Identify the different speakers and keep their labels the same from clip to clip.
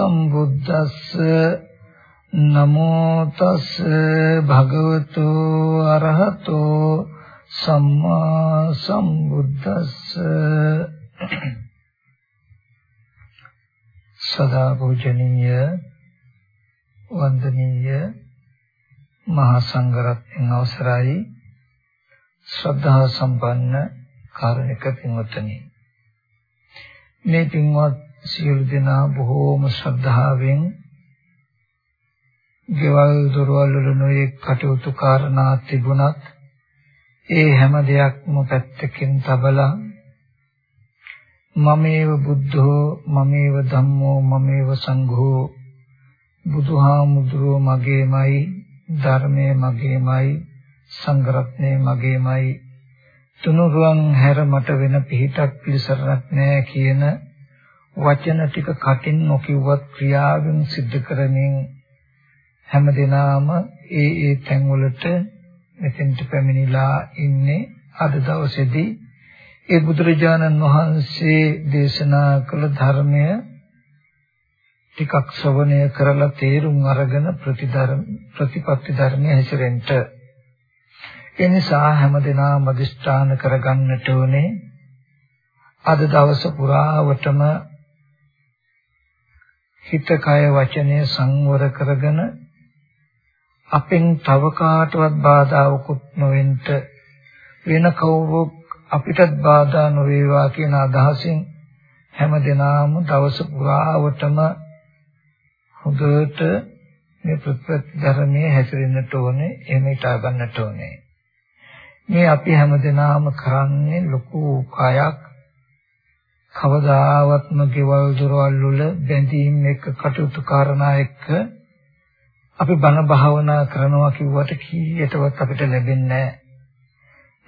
Speaker 1: සම්බුද්දස්ස නමෝ තස් භගවතු අරහතෝ සම්මා සම්බුද්දස්ස සදා පූජනීය වන්දනීය මහා සංඝරත්නයන් අවසරයි ශ්‍රද්ධා සම්පන්න කාරුණික පින්වත්නි මේ පින්වත් සියලු දෙනා බොහෝම ශ්‍රද්ධාවෙන් ගෙවල් දොරවල් වල නොයෙක් කටයුතු කාරණා තිබුණත් ඒ හැම දෙයක්ම පැත්තකින් තබලා මමේව බුද්ධෝ මමේව ධම්මෝ මමේව සංඝෝ බුදුහාමුදුරුව මගේමයි ධර්මයේ මගේමයි සංඝරත්නය මගේමයි තුනුරුවන් හැර මට වෙන පිහිටක් පිළිසරණක් නැහැ කියන වචන ටික කටින් නොකියුවත් ක්‍රියාවෙන් සිද්ධ කරමින් හැමදෙනාම ඒ ඒ තැන්වලට මෙතෙන්ට පැමිණිලා ඉන්නේ අද දවසේදී. ඒ බුදුරජාණන් වහන්සේ දේශනා කළ ධර්මය ටිකක් ශ්‍රවණය කරලා තේරුම් අරගෙන ප්‍රතිධර්ම ප්‍රතිපත්ති ධර්මයේ හැසිරෙන්න. ඒ නිසා හැමදෙනාම අදිෂ්ඨාන කරගන්නට ඕනේ. අද දවස පුරාවටම හිත කය වචනය සංවර කරගෙන අපෙන් තව කාටවත් බාධාවකුත් නොවෙන්න වෙන කවුරුත් අපිටත් බාධා නොවේවා කියන අදහසින් හැමදෙනාම දවස පුරාවටම හොඳට මේ ප්‍රතිපත්ති ධර්මයේ හැසිරෙන්නට ඕනේ එහෙම හිතා ගන්නට ඕනේ. මේ අපි හැමදෙනාම කරන්නේ ලොකු කයක් කවදාවත්ම ගෙවල් දොරවල් වල බැඳීම් එක්ක කටයුතු කරනා එක්ක අපි බණ භාවනා කරනවා කිව්වට කීයටවත් අපිට ලැබෙන්නේ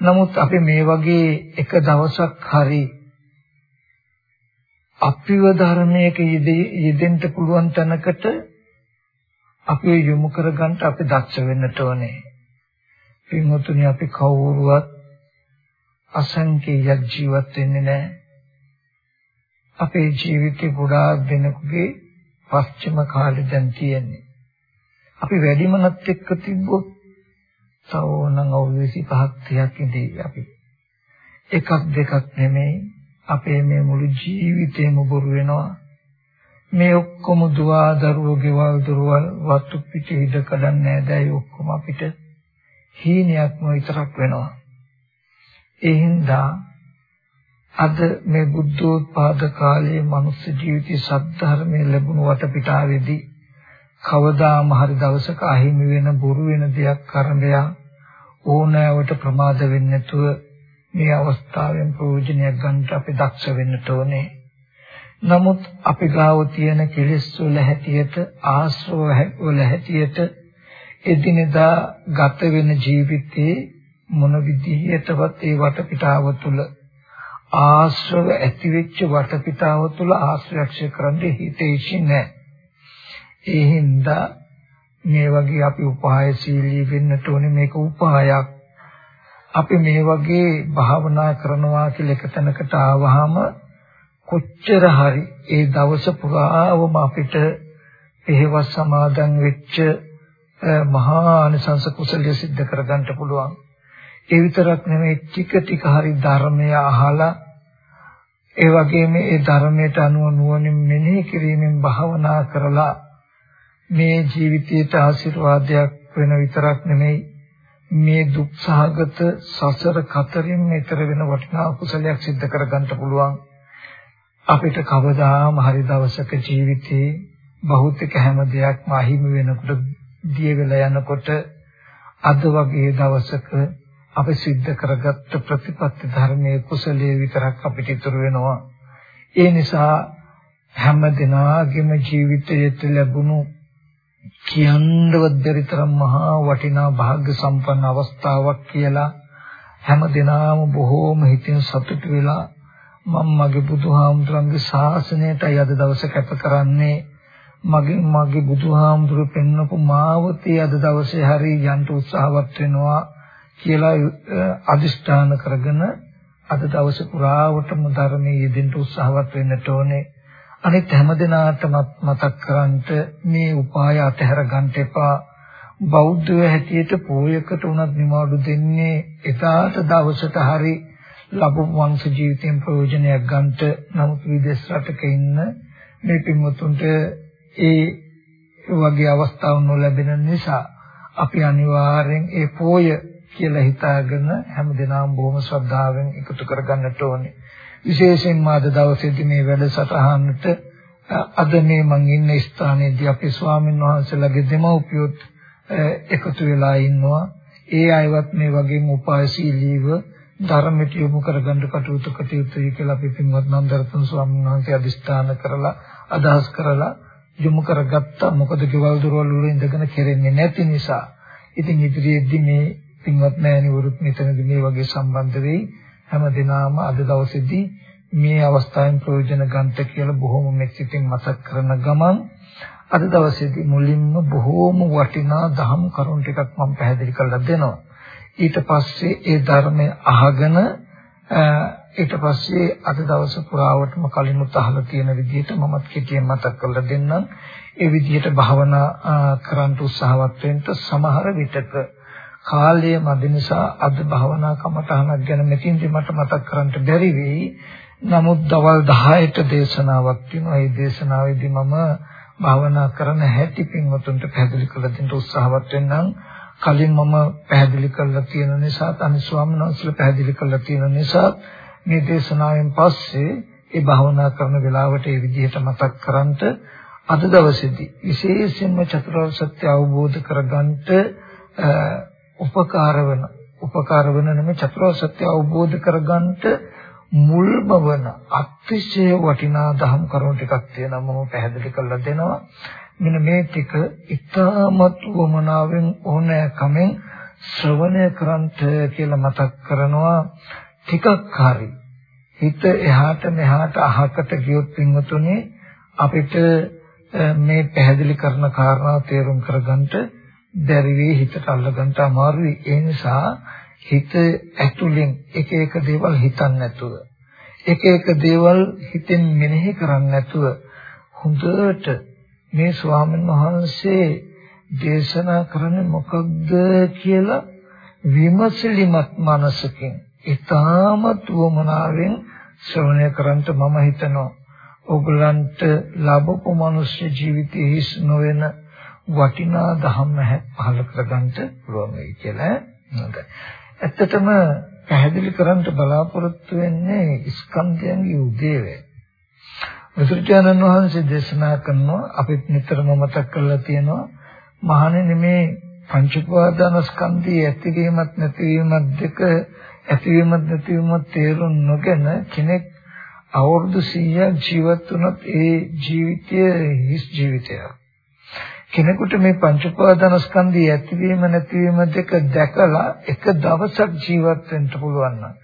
Speaker 1: නමුත් අපි මේ වගේ එක දවසක් හරි අපිව ධර්මයක යෙදෙන්න පුළුවන් තැනකට අපි යොමු කරගන්න අපි දක්ෂ වෙන්නට ඕනේ. පින්වතුනි අපි කවුරුවත් අසංකේයයක් ජීවත් වෙන්නේ නැහැ. අපේ ජීවිතේ ගොඩාක් දෙනෙකුගේ පස්චිම කාලේ දැන් තියෙන්නේ. අපි වැඩිමනත් එක්ක තිබ්බොත් තව ඕනනම් අවුරුදු 25ක් 30ක් ඉඳී අපි. එකක් දෙකක් නෙමෙයි අපේ මේ මුළු ජීවිතේම බොරු වෙනවා. මේ ඔක්කොම දුවා දරුවෝ ගෙවල් දොරවල් වස්තු පිට ඉඩ කඩන්නේ නැදයි ඔක්කොම අපිට හීනයක්ම විතරක් වෙනවා. ඒ හින්දා අද මේ බුද්ධෝත්පාද කාලයේ මනුස්ස ජීවිතයේ සද්ධර්මයේ ලැබුණු වටපිටාවේදී කවදාම හරි දවසක අහිමි වෙන බොරු වෙන දෙයක් කරඹයා ඕනෑවට ප්‍රමාද වෙන්නේ නැතුව මේ අවස්ථාවෙන් ප්‍රයෝජනයක් ගන්නට අපි දක්ෂ වෙන්න ඕනේ. නමුත් අපි ගාව තියෙන කෙලෙස් වල හැටියට ආශ්‍රව වල හැටියට එදිනෙදා ගත වෙන ජීවිතේ මොන විදිහටවත් ඒ වටපිටාව තුළ ආශ්‍රව ඇතිවෙච්ච වටපිටාව තුළ ආශ්‍රයක්ෂ කරන්න හිතේසි නැහැ. ඒ හින්දා මේ වගේ අපි උපායශීලී වෙන්නට ඕනේ මේක උපායක්. අපි මේ වගේ භාවනා කරනවා කියලා එක තැනකට ආවහම කොච්චර හරි ඒ දවස පුරාවම අපිට එහෙවස් සමාදන් වෙච්ච මහා අනිසංස කුසලයේ සිද්ධ කරගන්න පුළුවන්. ඒ විතරක් නෙමෙයි ටික ටික හරි ධර්මය අහලා ඒ වගේම ඒ ධර්මයට අනුව නුවණින් මෙනෙහි කිරීමෙන් භාවනා කරලා මේ ජීවිතයට ආශිර්වාදයක් වෙන විතරක් නෙමෙයි මේ දුක්සහගත සසර කතරින් ඈතර වෙන වටිනා කුසලයක් සිද්ධ කරගන්න පුළුවන්. අපිට කවදාම හරි දවසක ජීවිතේ භෞතික හැම දෙයක්ම අහිමි වෙනකොට දිය වෙලා යනකොට අද වගේ දවසක අපි සිද්ධ කරගත්ත ප්‍රතිපත්ති ධර්මයේ කුසලයේ විතරක් අපිට ඉතුරු වෙනවා. ඒ නිසා හැම දිනාගෙම ජීවිතයට ලැබුණු කියන්නවත් බැරි තරම් මහා වටිනා වාග්ය සම්පන්න අවස්ථාවක් කියලා හැම දිනාම බොහෝම හිතින් සතුටු වෙලා මම මගේ බුදුහාමුදුරන්ගේ ශාසනයටයි අද දවසේ කැප කරන්නේ. මගේ මගේ බුදුහාමුදුරු පෙන්වපු මාවතේ අද දවසේ හරි යන්න උත්සාහවත් වෙනවා. කියලා අදිෂ්ඨාන කරගෙන අද දවසේ පුරාවටම ධර්මයේ යෙදෙන්න උත්සාහවත් වෙන්නට ඕනේ. අනිත් හැමදෙනාටම මතක් කරන්ට මේ උපාය අතහැර ගන්න එපා. බෞද්ධය හැටියට පෝයකට උනත් නිවාඩු දෙන්නේ එදාට දවසට හරි ලැබු වංශ ජීවිතයෙන් ප්‍රයෝජනයක් ගන්නට නමුත් විදේශ රටක ඉන්න මේ පින්වතුන්ට ඒ වගේ අවස්ථාවක් නොලැබෙන නිසා අපි අනිවාර්යෙන් ඒ පෝය කියලා හිතාගෙන හැමදෙනාම බොහොම ශ්‍රද්ධාවෙන් එකතු කරගන්නට ඕනේ. විශේෂයෙන්ම අද දවසේදී මේ වැඩසටහනට අද මේ මං ඉන්න ස්ථානයේදී අපේ ස්වාමීන් වහන්සේලාගේ දෙමව්පියොත් එකතු වෙලා ඉන්නවා. ඒ අයවත් මේ වගේම උපායශීලීව ධර්මයට යොමු කරගන්න කටයුතු කටයුතුයි කියලා අපි පින්වත් නන්දරත්න ස්වාමීන් වහන්සේ අදිස්ථාන කරලා අදහස් කරලා යොමු කරගත්තා. මොකද ගෙවල් දොරවල් වල ඉඳගෙන කෙරෙන්නේ නැති නිසා. ඉතින් ඉදිරියේදී මේ පින්වත් මෑණිවරුත් මෙතනදී මේ වගේ සම්බන්ධ වෙයි. හැම දිනම අද දවසේදී මේ අවස්ථාවෙන් ප්‍රයෝජන ගන්නට කියලා බොහොම මෙච්චිතින් මතක් කරන ගමන් අද දවසේදී මුලින්ම බොහෝම වටිනා දහම් කරුණු ටිකක් මම පැහැදිලි කරලා දෙනවා. ඊට පස්සේ ඒ ධර්මය අහගෙන ඊට පස්සේ අද දවස පුරාවටම කලිනුත් අහලා තියෙන විදිහට මමත් කෙටියෙන් මතක් කරලා දෙන්නම්. ඒ විදිහට භාවනා කරන්න උත්සාහවත් වෙන්න සමහර විටක කාලය මැද නිසා අද භාවනා කමටහනක් ගැන මෙතින්දි මට මතක් කරන්න බැරි වෙයි. නමුත් දවල් 10ට දේශනාවක් තියෙනවා. ඒ දේශනාවේදී මම භාවනා කරන හැටි පින්වතුන්ට පැහැදිලි කරලා දෙන්න උත්සාහවත් වෙන්නම්. කලින් මම පැහැදිලි කරලා තියෙන නිසා තනි ස්වාමීන් වහන්සේලා පැහැදිලි කරලා තියෙන නිසා මේ දේශනාවෙන් පස්සේ ඒ භාවනා කරන වෙලාවට ඒ විදිහට මතක් කරන්ට අද දවසේදී විශේෂයෙන්ම චතුරාර්ය සත්‍ය අවබෝධ කරගන්නට උපකාර වෙන. උපකාර වෙන නෙමෙයි චතුරාර්ය සත්‍ය අවබෝධ කරගන්නට මුල්ම වන අතිශය වටිනා දහම් කරුණු ටිකක් තියෙනවා මම පැහැදිලි කරලා දෙනවා. මෙන්න මේ ටික ඉතාමත් වමනාවෙන් ඕනෑකමෙන් ශ්‍රවණය කරන්ට කියලා මතක් කරනවා. ටිකක් හරි. හිත එහාට මෙහාට අහකට ගියොත් පින්වතුනි අපිට මේ පැහැදිලි කරන කාරණාව තේරුම් කරගන්නට බැරි වෙයි හිතට අල්ලගන්න අමාරුයි. ඒ නිසා හිත ඇතුලෙන් එක එක දේවල් හිතන්නේ නැතුව එක එක දේවල් හිතෙන් මෙනෙහි කරන්නේ නැතුව හොඳට මේ ස්වාමීන් වහන්සේ දේශනා කරන්නේ මොකක්ද කියලා විමසිලිමත් මනසකින් ඊටමත් වමනාවෙන් ශ්‍රවණය කරන්ට මම හිතනවා. ඔගලන්ට ලැබපු මනුෂ්‍ය ජීවිතයේ හිස් නොවන වටිනා ධම්ම පහල කරගන්න පුළුවන් වෙයි කියලා හොඳයි. ඇත්තටම පැහැදිලි කරන්න බලාපොරොත්තු වෙන්නේ ස්කන්ධයන්ගේ උදේවැය. බුදුරජාණන් වහන්සේ දේශනා කරනවා අපිත් නිතරම මතක් කරලා තියෙනවා මහණෙනි මේ පංච උපාදානස්කන්ධයේ ඇතිවීමත් නැතිවීමත් දෙක ඇතිවීමත් නැතිවීමත් තේරුම් නොගෙන කෙනෙක් අවුරුදු 100ක් ජීවත් වුණොත් ඒ ජීවිතය හිස් ජීවිතයක්. කෙනෙකුට මේ පංච උපාදානස්කන්ධය ඇතිවීම නැතිවීම දෙක දැකලා එක දවසක් ජීවත් වෙන්න පුළුවන් නම්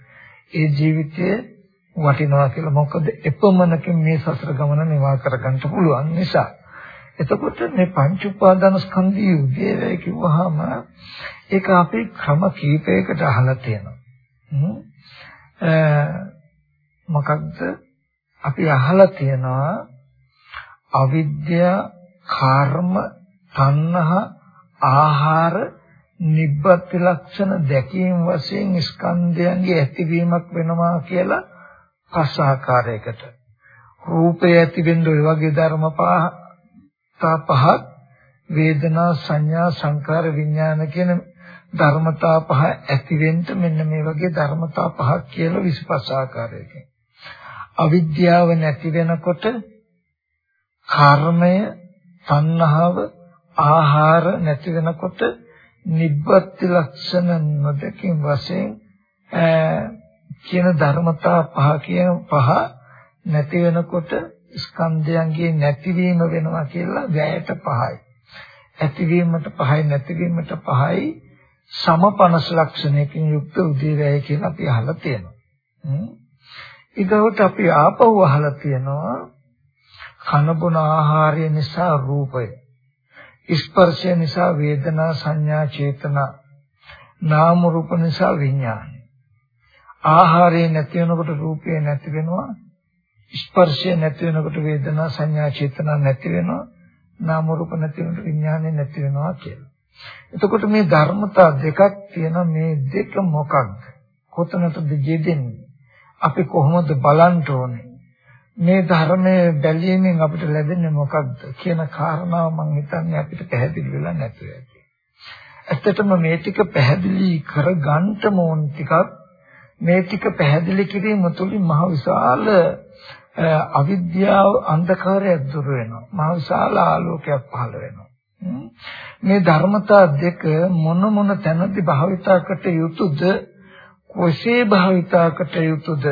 Speaker 1: ඒ ජීවිතය වටිනවා කියලා මොකද එපමණකින් මේ සසර ගමන නිවා කරගන්න පුළුවන් නිසා. එතකොට මේ පංච උපාදානස්කන්ධය උදේවැය කිව්වහම ඒක අපේ ක්‍රම කීපයකට අහලා තියෙනවා. මොකක්ද? අපි අහලා තියෙනවා අවිද්‍යා කර්ම තණ්හා ආහාර නිබ්බත් ලක්ෂණ දැකීම වශයෙන් ස්කන්ධයන්ගේ ඇතිවීමක් වෙනවා කියලා පස් ආකාරයකට. රූපය ඇති වෙන්න ඔය වගේ ධර්ම පහ පහක් වේදනා සංඥා සංකාර විඥාන කියන ධර්මතා පහ ඇති වෙන්න මෙන්න මේ වගේ ධර්මතා පහක් කියලා 25 ආකාරයකින්. අවිද්‍යාව නැති වෙනකොට කර්මය තණ්හාව ආහාර නැති වෙනකොට නිබ්බත් ලක්ෂණ නොදකින් වශයෙන් කියන ධර්මතා පහ කියන පහ නැති වෙනකොට ස්කන්ධයන්ගේ නැතිවීම වෙනවා කියලා වැයට පහයි. ඇතිවීමට පහයි නැතිවීමට පහයි සමපනස් ලක්ෂණයකින් යුක්ත උදේවැය කියලා අපි අහලා තියෙනවා. ඊගොට අපි ආපහු අහලා තියෙනවා කන බොන ආහාරය නිසා රූපය ස්පර්ශය නිසා වේදනා සංඥා චේතනා නාම රූප නිසා විඥානය ආහාරය නැති වෙනකොට රූපය නැති වෙනවා ස්පර්ශය නැති වෙනකොට වේදනා සංඥා චේතනා නැති වෙනවා නාම රූප නැති වෙනකොට විඥානය නැති වෙනවා කියලා. එතකොට මේ ධර්මතා දෙකක් තියෙන මේ දෙක මොකක්ද? කොතනටද යෙදෙන්නේ? අපි කොහොමද බලන්න ඕනේ? මේ ධර්මයේ බැලීමෙන් අපිට ලැබෙන්නේ මොකක්ද කියන කාරණාව මම හිතන්නේ අපිට පැහැදිලි වෙලා නැතුව ඇති. ඇත්තටම මේ ටික පැහැදිලි කරගන්න ඕන ටිකක් මේ ටික පැහැදිලි කිරීම තුළින් මහ විශාල අවිද්‍යාව අන්ධකාරයක් දුර වෙනවා. මහ විශාල ආලෝකයක් පහළ වෙනවා. මේ ධර්මතා දෙක මොන මොන තැනදී භාවිතාකට යුතුද කොසේ භාවිතාකට යුතුද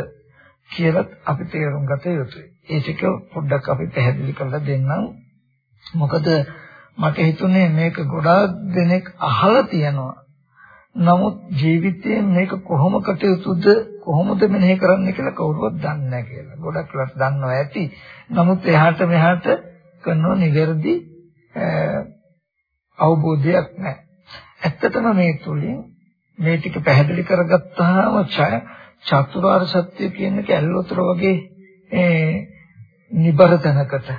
Speaker 1: කියලා අපි තේරුම් ගත යුතුයි. ඒ ටික පොඩ්ඩක් අපි පැහැදිලි කරලා දෙන්නම්. මොකද මට හිතුනේ මේක ගොඩාක් දෙනෙක් අහලා තියෙනවා. නමුත් ජීවිතයේ මේක කොහොම කටයුතුද කොහොමද මෙනෙහි කරන්න කියලා කවුරුවත් දන්නේ නැහැ කියලා. ගොඩක් වෙලාවට දන්නවා ඇති. නමුත් එහාට මෙහාට කරනව නිවැරදි අවබෝධයක් නැහැ. ඇත්තටම මේ තුලින් මේ ටික පැහැදිලි කරගත්තාම චතුරාර්ය සත්‍ය කියන එක ඇල්ලතර වගේ නිබර තැනකට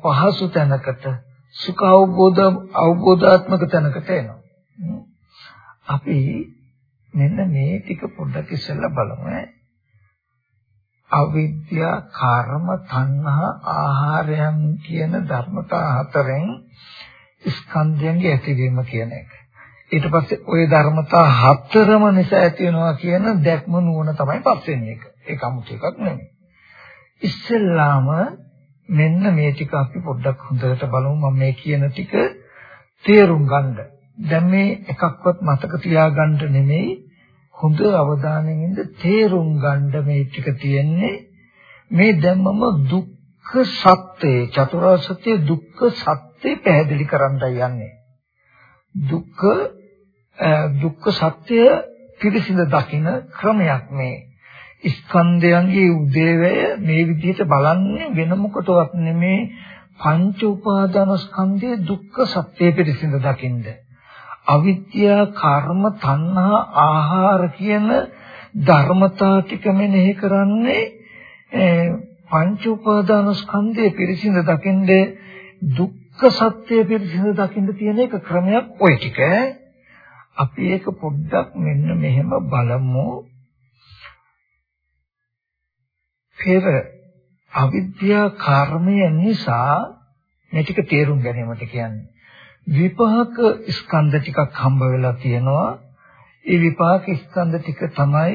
Speaker 1: පහසු තැනකට සුඛ අවබෝධ අවබෝධාත්මක තැනකට එනවා. අපි මෙන්න මේ ටික පොඩ්ඩක් ඉස්සෙල්ලා බලමු. අවිද්‍යා, කර්ම, තණ්හා, ආහාරයන් කියන ධර්මතා හතරෙන් ස්කන්ධයන්ගේ ඇතිවීම කියන එක. ඊට පස්සේ ওই ධර්මතා හතරම නිසා ඇති වෙනවා කියන දැක්ම නුවණ තමයි පස්වෙනි එක. ඒක 아무ත එකක් නෙමෙයි. ඉස්සෙල්ලාම මෙන්න මේ ටික අපි පොඩ්ඩක් හොඳට බලමු මම මේ කියන ටික තේරුම් ගන්න. දැන් මේ එකක්වත් මතක තියාගන්න නෙමෙයි හොඳ අවධානයෙන් ඉඳ තේරුම් ගන්න මේ ටික තියෙන්නේ මේ දැම්මම දුක්ඛ සත්‍යය චතුරාර්ය සත්‍ය දුක්ඛ සත්‍ය පැහැදිලි කරන්නයි යන්නේ. දුක්ඛ දුක්ඛ සත්‍ය පිරිසිඳ දකින ක්‍රමයක් මේ. ස්කන්ධයන්ගේ උදේවැය මේ විදිහට බලන්නේ වෙන මොකටවත් නෙමේ පංච උපාදාන ස්කන්ධයේ දුක්ඛ සත්‍ය පිරිසිඳ දකින්ද. අවිද්‍යා කර්ම තණ්හා ආහාර කියන ධර්මතා ටික මෙනෙහි කරන්නේ පංච උපාදාන ස්කන්ධයේ පිරිසිඳ දකින්නේ දුක්ඛ සත්‍ය පිරිසිඳ දකින්න තියෙන එක ක්‍රමයක් ওই ටික අපි ඒක පොඩ්ඩක් මෙන්න මෙහෙම බලමු. පෙර අවිද්‍යා කර්මය නිසා මේ ටික තේරුම් ගැනීමට කියන්නේ. විපාක ස්කන්ධ ටිකක් හම්බ වෙලා තියෙනවා. ඒ විපාක ස්කන්ධ ටික තමයි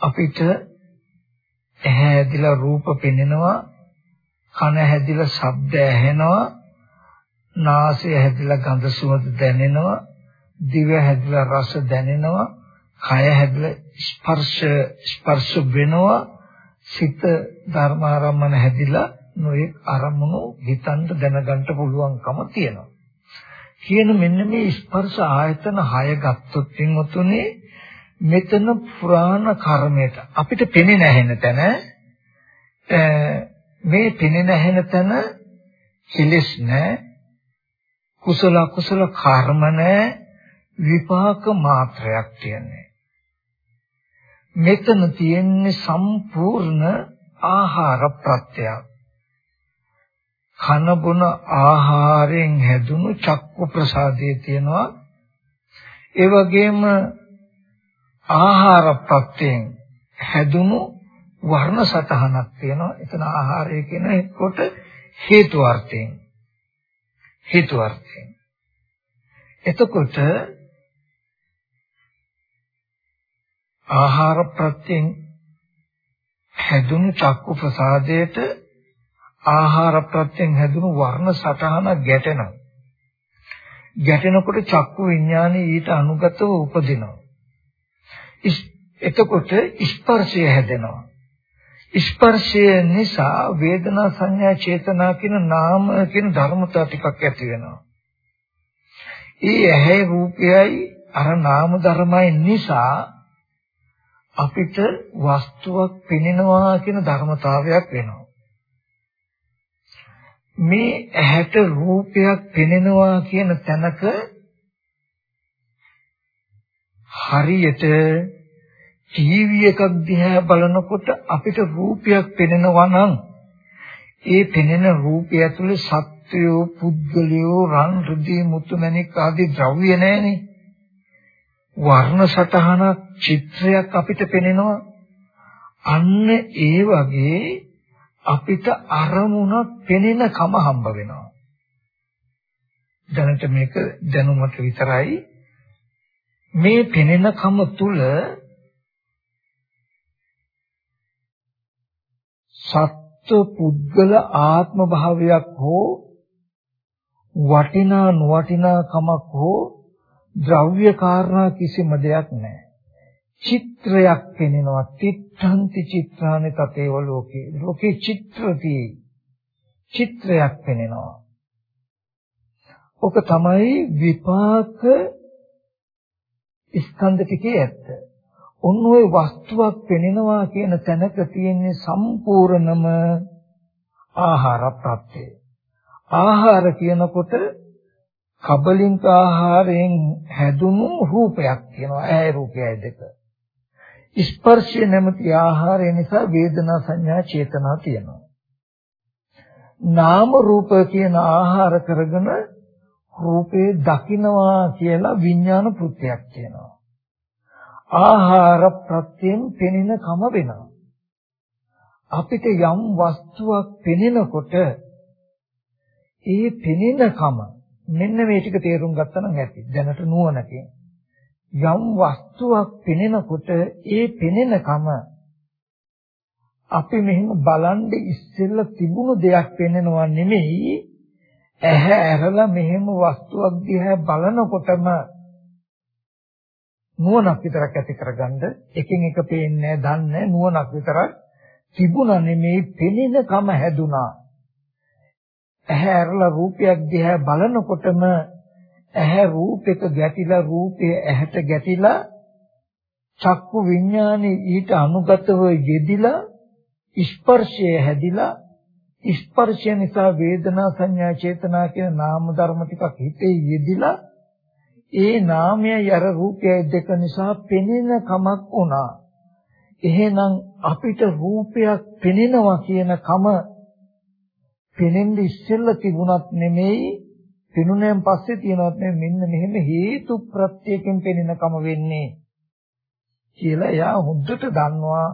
Speaker 1: අපිට ඇහැ ඇදිලා රූප පෙනෙනවා කන හැදිලා ශබ්ද ඇහෙනවා නාසය හැදිලා ගඳ සුවඳ දැනෙනවා. දිව හැදිලා රස දැනෙනවා කය හැදිලා ස්පර්ශ ස්පර්ශ වෙනවා සිත ධර්මාරම්මන හැදිලා නොයෙක් අරමුණු හිතන්න දැනගන්න පුළුවන්කම තියෙනවා. කියන මෙන්න මේ ස්පර්ශ ආයතන 6 ගත්තොත් එතුනේ මෙතන පුරාණ කර්මයට අපිට පෙනෙන්නේ නැහෙන තැන මේ පෙනෙන්නේ නැහෙන තැන කෙලෙස් නැහැ කුසල කුසල කර්ම නැහැ විපාක මාත්‍රයක් කියන්නේ. මෙතන තියෙන්නේ සම්පූර්ණ ආහාර ප්‍රත්‍යක් කන බොන ආහාරයෙන් හැදුණු චක්කු ප්‍රසාදයේ තියෙනවා. ඒ වගේම ආහාර ප්‍රත්‍යයෙන් හැදුණු වර්ණ සතහනක් තියෙනවා. එතන ආහාරය කියන කොට හේතු අර්ථයෙන්. හේතු අර්ථයෙන්. එතකොට ආහාර ප්‍රත්‍යයෙන් හැදුණු චක්කු ප්‍රසාදයට ආහාර ප්‍රත්‍යයෙන් හැදුණු වර්ණ සටහන ගැටෙනවා. ගැටෙනකොට චක්කු විඥානේ ඊට අනුගතව උපදිනවා. එතකොට ස්පර්ශය හැදෙනවා. ස්පර්ශය නිසා වේදනා සංඥා චේතනා කියන නාම කියන ධර්මතා ටිකක් ඇති වෙනවා. ඒ ඇහැ රූපයයි අර නාම ධර්මයි නිසා අපිට වස්තුවක් පෙනෙනවා කියන ධර්මතාවයක් වෙනවා. මේ ඇහැට රූපයක් පෙනෙනවා කියන තැනක හරියට ටීවී එකක් දිහා බලනකොට අපිට රූපයක් පෙනෙනවා නම් ඒ පෙනෙන රූපය ඇතුලේ සත්වයෝ පුද්ගලයෝ රන් රුධි මුතු මැණික් ආදී ද්‍රව්‍ය නැහැනේ වර්ණ සටහනක් චිත්‍රයක් අපිට පෙනෙනවා. අන්න ඒ වගේ අපිට අරමුණක් පෙනෙන කම හම්බ වෙනවා. දැනට මේක දැනුමට විතරයි. මේ පෙනෙන කම තුල සත්ව පුද්ගල ආත්ම භාවයක් හෝ වටිනා නොවටිනා කමක් හෝ ද්‍රව්‍ය කාරණා කිසිම දෙයක් නැහැ. චිත්‍රයක් පෙනෙනවා තිත්තන්ති චිත්‍රානි තතේව ලෝකේ ලෝකේ චිත්‍රති චිත්‍රයක් පෙනෙනවා. ඔක තමයි විපාක ස්කන්ධ ටිකේ ඇත්ත. ඔන්න ඔය වස්තුවක් පෙනෙනවා කියන තැනක තියෙන සම්පූර්ණම ආහාර ප්‍රත්‍යය. ආහාර කියනකොට කබලින්ක ආහාරයෙන් හැදුණු රූපයක් කියනවා. ඇහැ රූපයයි දෙක. ස්පර්ශය නැමැති ආහාරය නිසා වේදනා සංඥා චේතනා තියෙනවා. නාම රූප කියන ආහාර කරගෙන රූපේ දකින්නවා කියලා විඥාන කෘත්‍යයක් තියෙනවා. ආහාර ප්‍රත්‍යයෙන් පෙනෙන කම වෙනවා. අපිට යම් වස්තුවක් පෙනෙනකොට ඒ පෙනෙන කම මෙන්න මේ ටික තේරුම් ගත්තා නම් ඇති. දැනට නුවණකින් යම් වස්තුවක් පෙනෙනකොට ඒ පෙනෙන කම අපි මෙහෙම බලන් ඉස්සෙල්ලා තිබුණු දෙයක් පෙනෙනවා නෙමෙයි. ඇහැ ඇරලා මෙහෙම වස්තුවක් දිහා බලනකොටම නුවණක් විතරක් ඇති කරගන්න. එකින් එක පේන්නේ දන්නේ නුවණක් විතරක් තිබුණා නෙමේ පෙනෙන කම හැදුනා ඇහැ ඇරලා රූපයක් දිහා බලනකොටම ඇහැ රූපෙක ගැටිලා රූපය ඇහැට ගැටිලා චක්කු විඥානේ ඊට අනුගතව යෙදිලා ස්පර්ශය හැදිලා ස්පර්ශය නිසා වේදනා සංඥා චේතනා කියන නාම ධර්ම ටිකක් හිතේ යෙදිලා ඒ නාමයයි අර රූපයයි දෙක නිසා පෙනෙන කමක් වුණා. එහෙනම් අපිට රූපයක් පෙනෙනවා කියන කම පෙනෙන්න ඉස්සෙල්ලා තිබුණත් නෙමෙයි පෙනුනෙන් පස්සේ තියෙනවත් නෙමෙයි. මෙන්න මෙහෙම හේතු ප්‍රත්‍යයෙන් පෙනෙන කම වෙන්නේ කියලා එයා හොඳට දන්නවා.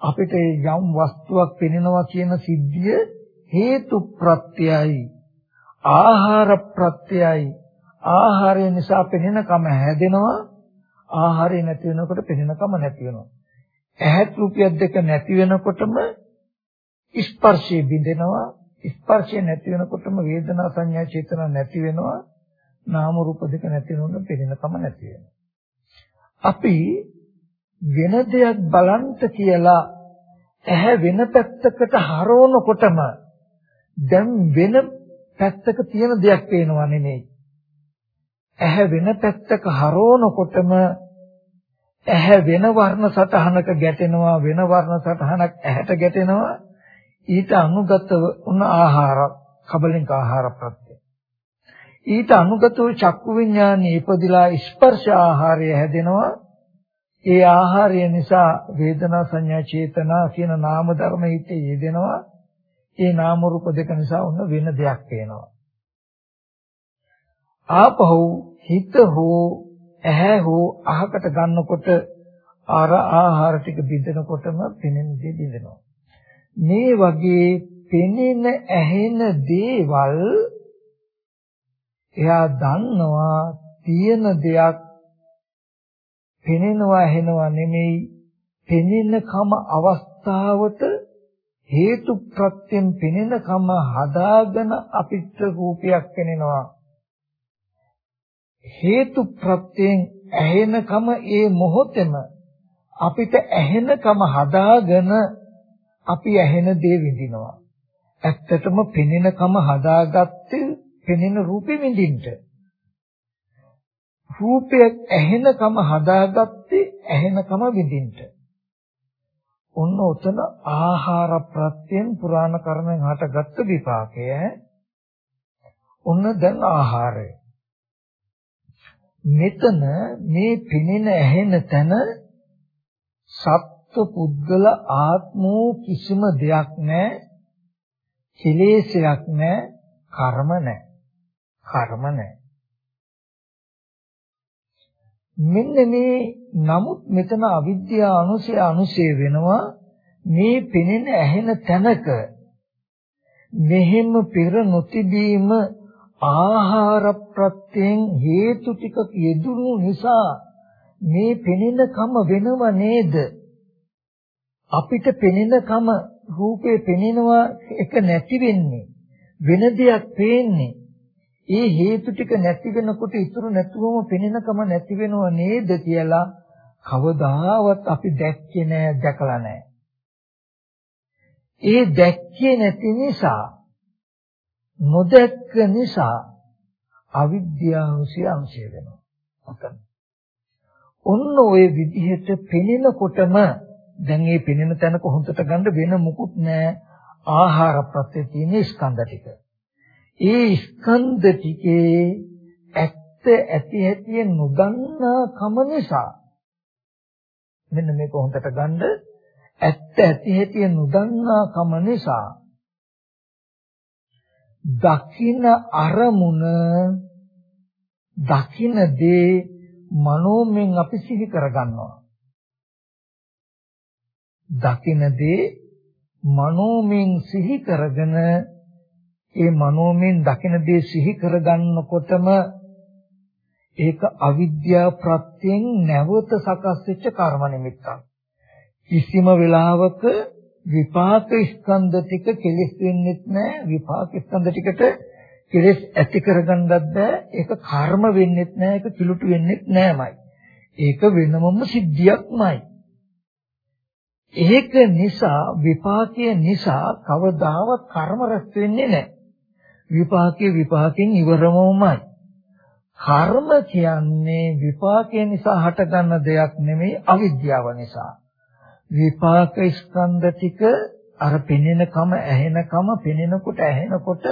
Speaker 1: අපිට යම් වස්තුවක් පෙනෙනවා කියන සිද්ධිය හේතු ප්‍රත්‍යයයි ආහාර ප්‍රත්‍යයයි. ආහාරය නිසා පෙනෙන කම හැදෙනවා. ආහාරය නැති වෙනකොට පෙනෙන කම නැති වෙනවා. ඇහත් රූපයක් දෙක නැති වෙනකොටම ස්පර්ශය බිඳෙනවා. ස්පර්ශය නැති වෙනකොටම වේදනා සංඥා චේතනා නැති වෙනවා. නාම රූප දෙක නැති වෙනකොට පෙනෙන කම නැති වෙනවා. අපි වෙන දෙයක් බලන්ත කියලා ඇහැ වෙන පැත්තකට හරවනකොටම දැන් වෙන පැත්තක තියෙන දෙයක් පේනවා නෙමෙයි. ඇහැ වෙන පැත්තක හරවනකොටම ඇහැ වෙන වර්ණ සටහනක ගැටෙනවා වෙන වර්ණ සටහනක් ඇහැට ගැටෙනවා. ඊට අනුගතව උන ආහාර කබලින්ක ආහාර ප්‍රත්‍ය. ඊට අනුගතව චක්කු විඥානයේ ඉපදිලා ස්පර්ශ ආහාරය හැදෙනවා. ඒ ආහාරය නිසා වේදනා සංඥා චේතනා කියන නාම ධර්ම හිතේ යෙදෙනවා. ඒ නාම රූප දෙක නිසා උන වෙන දෙයක් පේනවා ආපහු හිත හෝ ඇහැ හෝ අහකට ගන්නකොට අර ආහාර ටික බිඳෙනකොටම පෙනෙන දේ බිඳෙනවා. මේ වගේ පෙනෙන ඇහෙන දේවල් එයා දන්නවා තියෙන දෙයක් පෙනෙනවා ඇහෙනවා නෙමෙයි. පෙනෙන කම අවස්ථාවට හේතු ප්‍රත්‍යයෙන් පෙනෙන කම හදාගෙන අපිට රූපයක් පෙනෙනවා. හේතු ප්‍රත්‍යයෙන් ඇහෙනකම ඒ මොහොතේම අපිට ඇහෙනකම හදාගෙන අපි ඇහෙන දේ විඳිනවා. ඇත්තටම පෙනෙනකම හදාගත්තේ පෙනෙන රූපෙ විඳින්න. රූපයක් ඇහෙනකම හදාගත්තේ ඇහෙනකම විඳින්න. ඔන්න උතන ආහාර ප්‍රත්‍යයෙන් පුරාණ කර්මෙන් හටගත්තු විපාකය ඔන්න දැන් ආහාරය. මෙතන මේ පිනෙන ඇහෙන තැන සත්ව පුද්ගල ආත්මෝ කිසිම දෙයක් නැහැ. කෙලෙසයක් නැහැ. කර්ම නැහැ. කර්ම නැහැ. මෙන්න මේ නමුත් මෙතන අවිද්‍යාව අනුසය අනුසය වෙනවා මේ පෙනෙන ඇහෙන තැනක මෙහෙම පෙර නොතිබීම ආහාර ප්‍රත්‍යයෙන් හේතු ටික යෙදුණු නිසා මේ පෙනෙන කම වෙනව නේද අපිට පෙනෙන කම රූපේ පෙනෙනවා එක නැති වෙන්නේ වෙන දෙයක් පේන්නේ ඒ හේතු ටික නැති වෙනකොට ඉතුරු නැතුවම පෙනෙනකම නැති වෙනව නේද කියලා කවදාවත් අපි දැක්කේ නෑ දැකලා නෑ. ඒ දැක්කේ නැති නිසා නොදැක්ක නිසා අවිද්‍යාවසි අංශය වෙනවා. ඔතන. ඔන්න ඔය විදිහට පෙනෙනකොටම දැන් මේ පෙනෙන තැන කොහොමද ගන්න වෙන මුකුත් නෑ ආහාර ප්‍රත්‍ය තියෙන ස්කන්ධ ටික. ඒ ස්කන්ධ ටිකේ ඇත්ත ඇති ඇති නොදන්නා කම නිසා මෙන්න මේක හොඳට ගන්න ඇත්ත ඇති ඇති නොදන්නා කම නිසා දකින අරමුණ දකින දේ මනෝමෙන් අපි සිහි කරගන්නවා දකින දේ මනෝමෙන් සිහි කරගෙන ඒ මනෝමයෙන් දකින දේ සිහි කරගන්නකොටම ඒක අවිද්‍යාව ප්‍රත්‍යයෙන් නැවත සකස් වෙච්ච කර්ම නිමිත්තක්. කිසිම වෙලාවක විපාක ස්කන්ධ ටික කෙලෙස් වෙන්නෙත් නැහැ විපාක ස්කන්ධ ටිකට කෙලෙස් ඇති කරගන්නත් බෑ. ඒක කර්ම වෙන්නෙත් නැහැ ඒක කිලුට වෙන්නෙත් නෑමයි. ඒක වෙනමම සිද්ධියක්මයි. ඒක නිසා විපාකයේ නිසා කවදාවත් කර්ම රැස් වෙන්නේ නැහැ විපාකයේ විපාකෙන් ඉවරමමයි. කර්ම කියන්නේ විපාකය නිසා හටගන්න දෙයක් නෙමෙයි අවිද්‍යාව නිසා. විපාක ස්කන්ධ ටික අර පෙනෙනකම ඇහෙනකම පෙනෙනකොට ඇහෙනකොට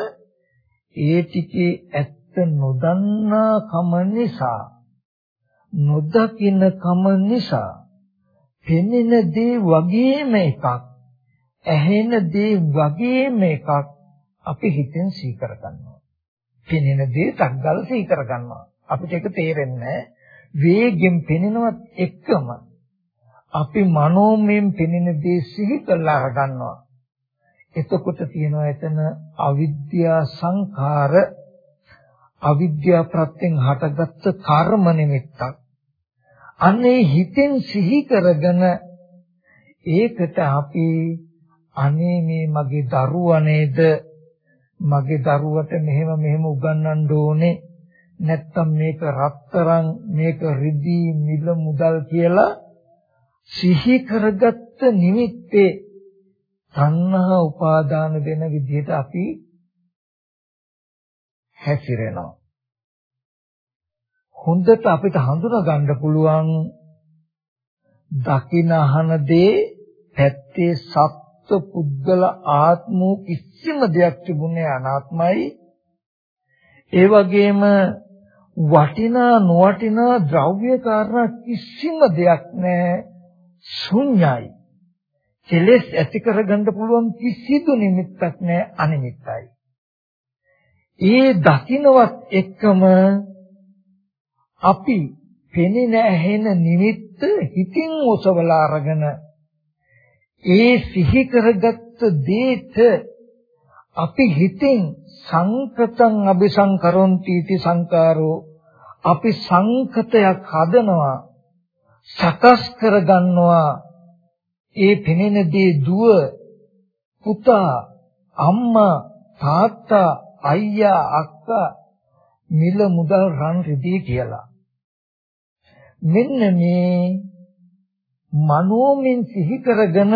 Speaker 1: ඒ ටිකේ ඇත්ත නොදන්නා කම නිසා නොදකින කම නිසා පෙනෙන දේ වගේම එකක් ඇහෙන දේ වගේම එකක් අපි හිතෙන් සීකර ගන්නවා. පෙනෙන දේ තක්ගල් සීකර ගන්නවා. අපිට ඒක තේරෙන්නේ වේගෙන් පෙනෙනවත් එක්කම අපි මනෝමයෙන් පෙනෙන දේ සිහි කරලා අරගන්නවා. එතකොට තියෙනවා එතන අවිද්‍යා සංඛාර අවිද්‍යා ප්‍රත්‍යයෙන් හටගත්ත කර්ම නිමිත්තක්. අන්නේ හිතෙන් සිහි කරගෙන ඒකට අපි අනේ මේ මගේ දරුවා නේද? මගේ දරුවට මෙහෙම මෙහෙම උගන්වන්න ඕනේ. නැත්තම් මේක රත්තරන් මේක රිදී මිල මුදල් කියලා සිහි කරගත්ත නිමිත්තේ තණ්හා උපාදාන වෙන විදිහට අපි හැසිරෙනවා. හොඳට අපිට හඳුනා ගන්න පුළුවන් දකින අහන දේ පැත්තේ සත් පුද්ගල ආත්මෝ කිසිම දෙයක් තිබුණේ අනාත්මයි. ඒ වගේම වටිනා නොවටිනා ද්‍රව්‍ය කාරණා කිසිම දෙයක් නැහැ ශුන්‍යයි. කෙලෙස් ඇති කරගන්න පුළුවන් කිසිදු නිමිත්තක් නැහැ අනිමිත්තයි. ඒ දකින්නවත් එක්කම අපි පෙනෙන ඇහෙන නිමිත්ත හිතින් ඔසවලා අරගෙන ඒ සිහි කරගත්ත දේට අපි හිතින් සංකතං අபிසංකරොන්ති इति සංකාරෝ අපි සංකතයක් හදනවා සකස් කරගන්නවා. ඒ පෙනෙන දේ දුව පුතා අම්මා තාත්තා අයියා අක්කා මිල මුදල් රන් රිදී කියලා. මෙන්න මේ මනෝමෙන් සිහි කරගෙන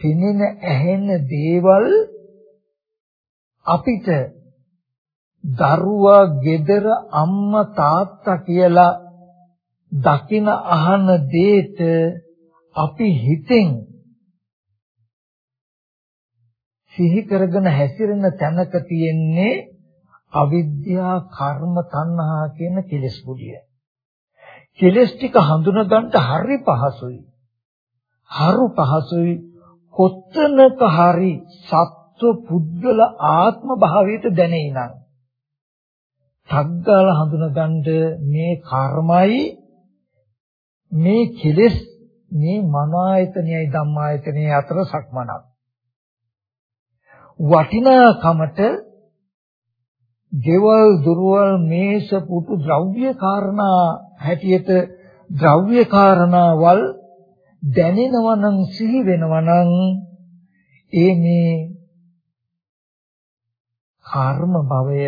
Speaker 1: පෙනෙන ඇහෙන දේවල් අපිට දරුවා gedara අම්මා තාත්තා කියලා දකින අහන දේට අපි හිතෙන් සිහි කරගෙන හැසිරෙන තැනක තියෙන්නේ අවිද්‍යා කර්ම තණ්හා කියන කෙලෙස් බුදිය. කෙලෙස් ටික හඳුනා ගන්නට හරි පහසුයි. හරු පහසුයි කොත්තනක හරි සත්ව පුද්ගල ආත්ම භාවයට දැනෙයි නම් තග්ගාල හඳුනගන්න මේ කර්මයි මේ කෙලෙස් මේ මනායතනයයි ධම්මායතනයයි අතර සක්මනක් වටිනාකමට දේවල් දුර්වල් මේස පුතු ද්‍රව්‍ය කාරණා හැටියට ද්‍රව්‍ය කාරණාවල් දැනෙනවා නම් සිහි වෙනවා නම් ඒ මේ කර්ම භවය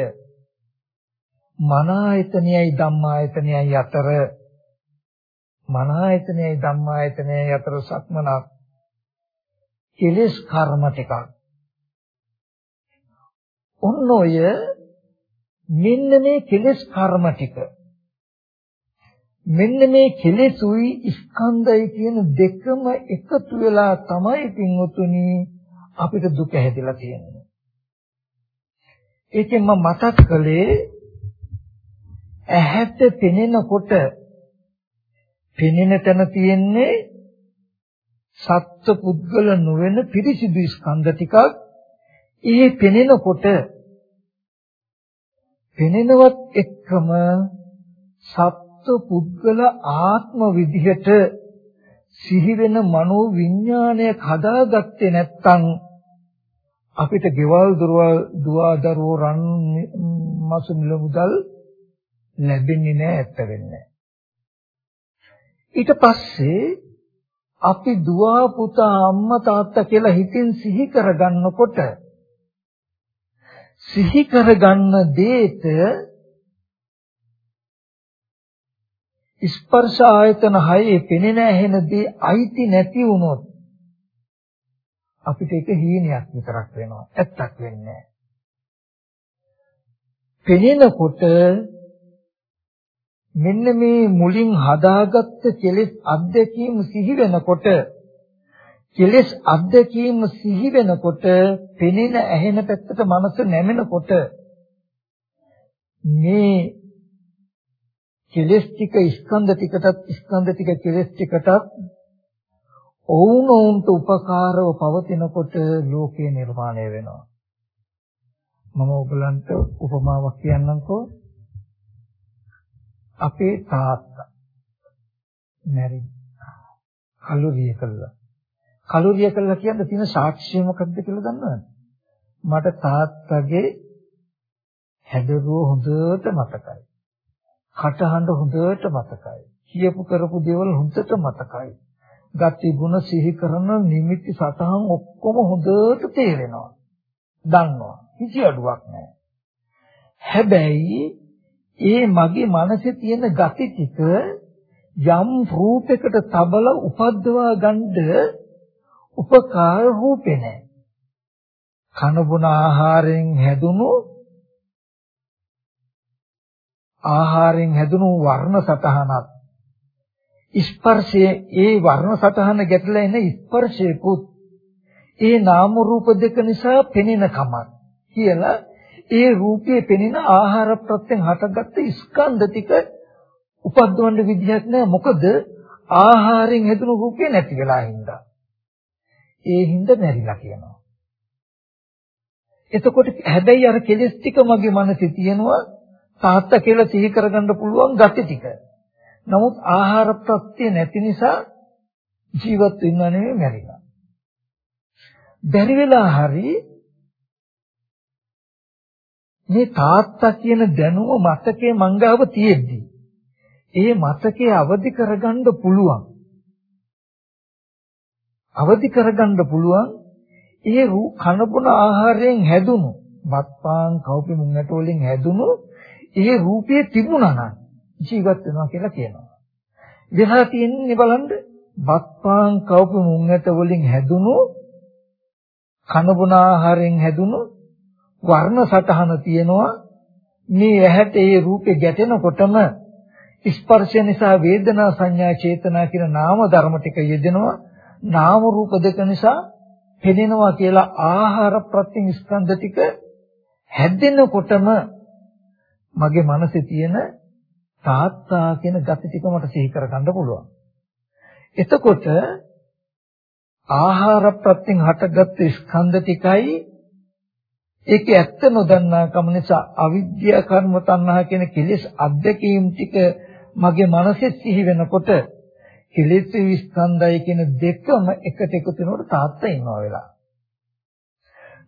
Speaker 1: මන ආයතනයයි ධම්මායතනයයි අතර මන ආයතනයයි ධම්මායතනයයි අතර සක්මනක් කෙලස් කර්ම ටිකක්. ඔන්න ඔය මෙන්න මේ කෙලස් කර්ම ටික මෙන්න මේ කෙලෙසුයි ස්කන්ධයි කියන දෙකම එකතු වෙලා තමයි පින්වතුනි අපිට දුක හැදිලා තියෙන්නේ. ඒකෙන් මම මතක් කළේ ඇහැට පෙනෙනකොට පෙනෙන තැන තියෙන්නේ සත්ත්ව පුද්ගල නොවන පිරිසිදු ස්කන්ධ ටිකක් ඒ පෙනෙනකොට පෙනෙනවත් එක්කම සත්ත්ව පුද්ගල ආත්ම විදිහට සිහි වෙන මනෝ විඥානයක් හදාගත්තේ නැත්නම් අපිට ගෙවල් දොරවල් දුවා දරුවෝ රන් මසු මිල මුදල් ලැබෙන්නේ නැහැ ඇත්ත වෙන්නේ. ඊට පස්සේ අපි දුව පුතා අම්මා තාත්තා කියලා හිතින් සිහි කරගන්නකොට සිහි කරගන්න දේට ස්පර්ශ ආයතන හයේ පෙනෙන ඇහෙන දේ අයිති නැති වුණොත් අපිට ඒක හීනයක් විතරක් වෙනවා ඇත්තක් වෙන්නේ නැහැ. පෙනෙනකොට මෙන්න මේ මුලින් හදාගත්ත කෙලෙස් අධ්‍යක්ීම් සිහි වෙනකොට කෙලෙස් අධ්‍යක්ීම් සිහි වෙනකොට පෙනෙන ඇහෙන පැත්තට මනස නැමෙනකොට මේ කෙලෙස් ටික ස්කන්ධ ටිකටත් ස්කන්ධ ටික කෙලෙස් ටිකටත් ඔවුනොවුන්ට උපකාරව පවතිනකොට ලෝකේ නිර්මාණය වෙනවා මම ඔයගලන්ට උපමාවක් කියන්නම්කෝ අපේ තාත්තා මැරි කලුරිය කළා. කලුරිය කළා කියන්න තියෙන සාක්ෂිය මොකක්ද කියලා දන්නවද? මට තාත්තගේ හැදරුව හොඳට මතකයි. කටහඬ හොඳට මතකයි. කියපු කරපු දේවල් හොඳට මතකයි. ගති ගුණ සිහි කරන නිමිති සතහන් ඔක්කොම හොඳට තේරෙනවා. දන්නවා. කිසි අඩුවක් නැහැ. හැබැයි ඒ මගේ මනසේ තියෙන gati ටික යම් රූපයකට තබල උපද්දවා ගන්න උපකාර රූපේ නැහැ. කන බොන ආහාරයෙන් හැදුණු ආහාරයෙන් හැදුණු වර්ණ සතහනක්. ස්පර්ශයේ ඒ වර්ණ සතහන ගැටලා එන ස්පර්ශයකුත් ඒ නාම රූප දෙක නිසා පෙනෙන කමක්. කියලා ඒ රූපයේ පෙනෙන ආහාර ප්‍රත්‍යයෙන් හටගත්ත ස්කන්ධ ටික උපද්දවන්න විදිහක් නැහැ මොකද ආහාරයෙන් හැදුණු රූපේ නැති වෙලා හින්දා. ඒ හින්දා මැරිලා කියනවා. එතකොට හැබැයි අර කෙලෙස් ටික මගේ මනසේ තියෙනවා. තාත්තා කියලා සිහි කරගන්න පුළුවන් gati ටික. නමුත් ආහාර ප්‍රත්‍ය නැති නිසා ජීවත් වෙන්න නෙවෙයි මැරිලා. බැරි වෙලා හරි මේ තාත්තා කියන දැනුම මතකයේ මංගාව තියෙද්දි ඒ මතකයේ අවදි කරගන්න පුළුවන්. අවදි කරගන්න පුළුවන් ඒ කනබුන ආහාරයෙන් හැදුණු බත්පාන් කව්පි මුංගට වලින් හැදුණු ඒ රූපයේ තිබුණා නම් ජීවත් වෙනවා කියලා කියනවා. වෙලා තියෙන්නේ බලන්න බත්පාන් කව්පි මුංගට වලින් හැදුණු කනබුන ආහාරයෙන් හැදුණු වර්ණ සටහන තියෙනවා මේ ඇහැට ඒ රූපේ ගැටෙනකොටම ස්පර්ශය නිසා වේදනා සංඥා චේතනා කියන නාම ධර්ම ටික යෙදෙනවා නාම රූප දෙක නිසා පෙනෙනවා කියලා ආහාර ප්‍රත්‍යං ස්කන්ධ ටික හැදෙනකොටම මගේ මනසේ තියෙන තාත්තා කියන gati ටික මට සිහි කරගන්න පුළුවන්. එතකොට ආහාර ප්‍රත්‍යයෙන් හටගත් ස්කන්ධ ටිකයි ඒකේ ඇත්ත නොදන්නා කම නිසා අවිද්‍යා කර්ම තණ්හා කියන කෙලෙස් අධ්‍යක්ීම් ටික මගේ මනසේ සිහි වෙනකොට කෙලෙස් විස්කන්ධය කියන දෙකම එකට එකතු වෙනකොට තාත්තා ඉන්නවා වෙලා.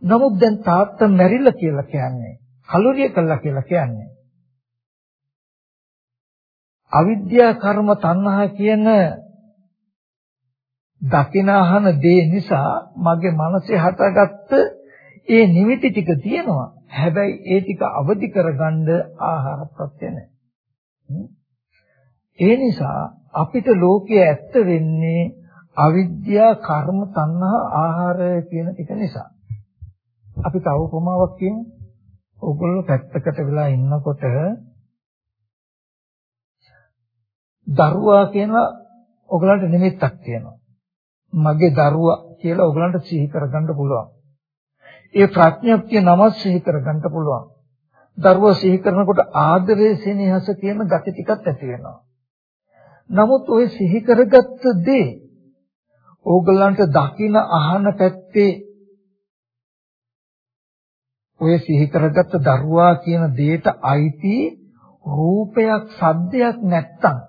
Speaker 1: නමුත් දැන් තාත්තා මැරිලා කියලා කියන්නේ කලුරිය කළා කියලා කියන්නේ අවිද්‍යා කර්ම තණ්හා කියන දකිනහන දේ නිසා මගේ මනසේ හටගත්ත ඒ නිමිති ටික තියෙනවා. හැබැයි ඒ ටික අවදි කරගන්න ආහාර ප්‍රත්‍ය නැහැ. ඒ නිසා අපිට ලෝකයේ ඇත්ත වෙන්නේ අවිද්‍යා කර්ම තණ්හා ආහාර කියන ටික නිසා. අපි තව උපමාවක් කියමු. ඕගොල්ලෝ පැත්තකට වෙලා ඉන්නකොට දරුවා කියන ඔයගලන්ට නිමිත්තක් තියෙනවා. මගේ දරුවා කියලා ඔයගලන්ට සිහි කරගන්න පුළුවන්. ඒ ප්‍රඥප්තිය නම සිහි කරගන්න පුළුවන්. දරුවා සිහි කරනකොට ආදරයේ සෙනෙහස කියන gati ටිකක් ඇති වෙනවා. නමුත් ওই සිහි කරගත්ත දේ ඕගලන්ට දකින අහන පැත්තේ ඔය සිහි කරගත්ත දරුවා කියන දෙයට අයිති රූපයක් සද්දයක් නැත්තම්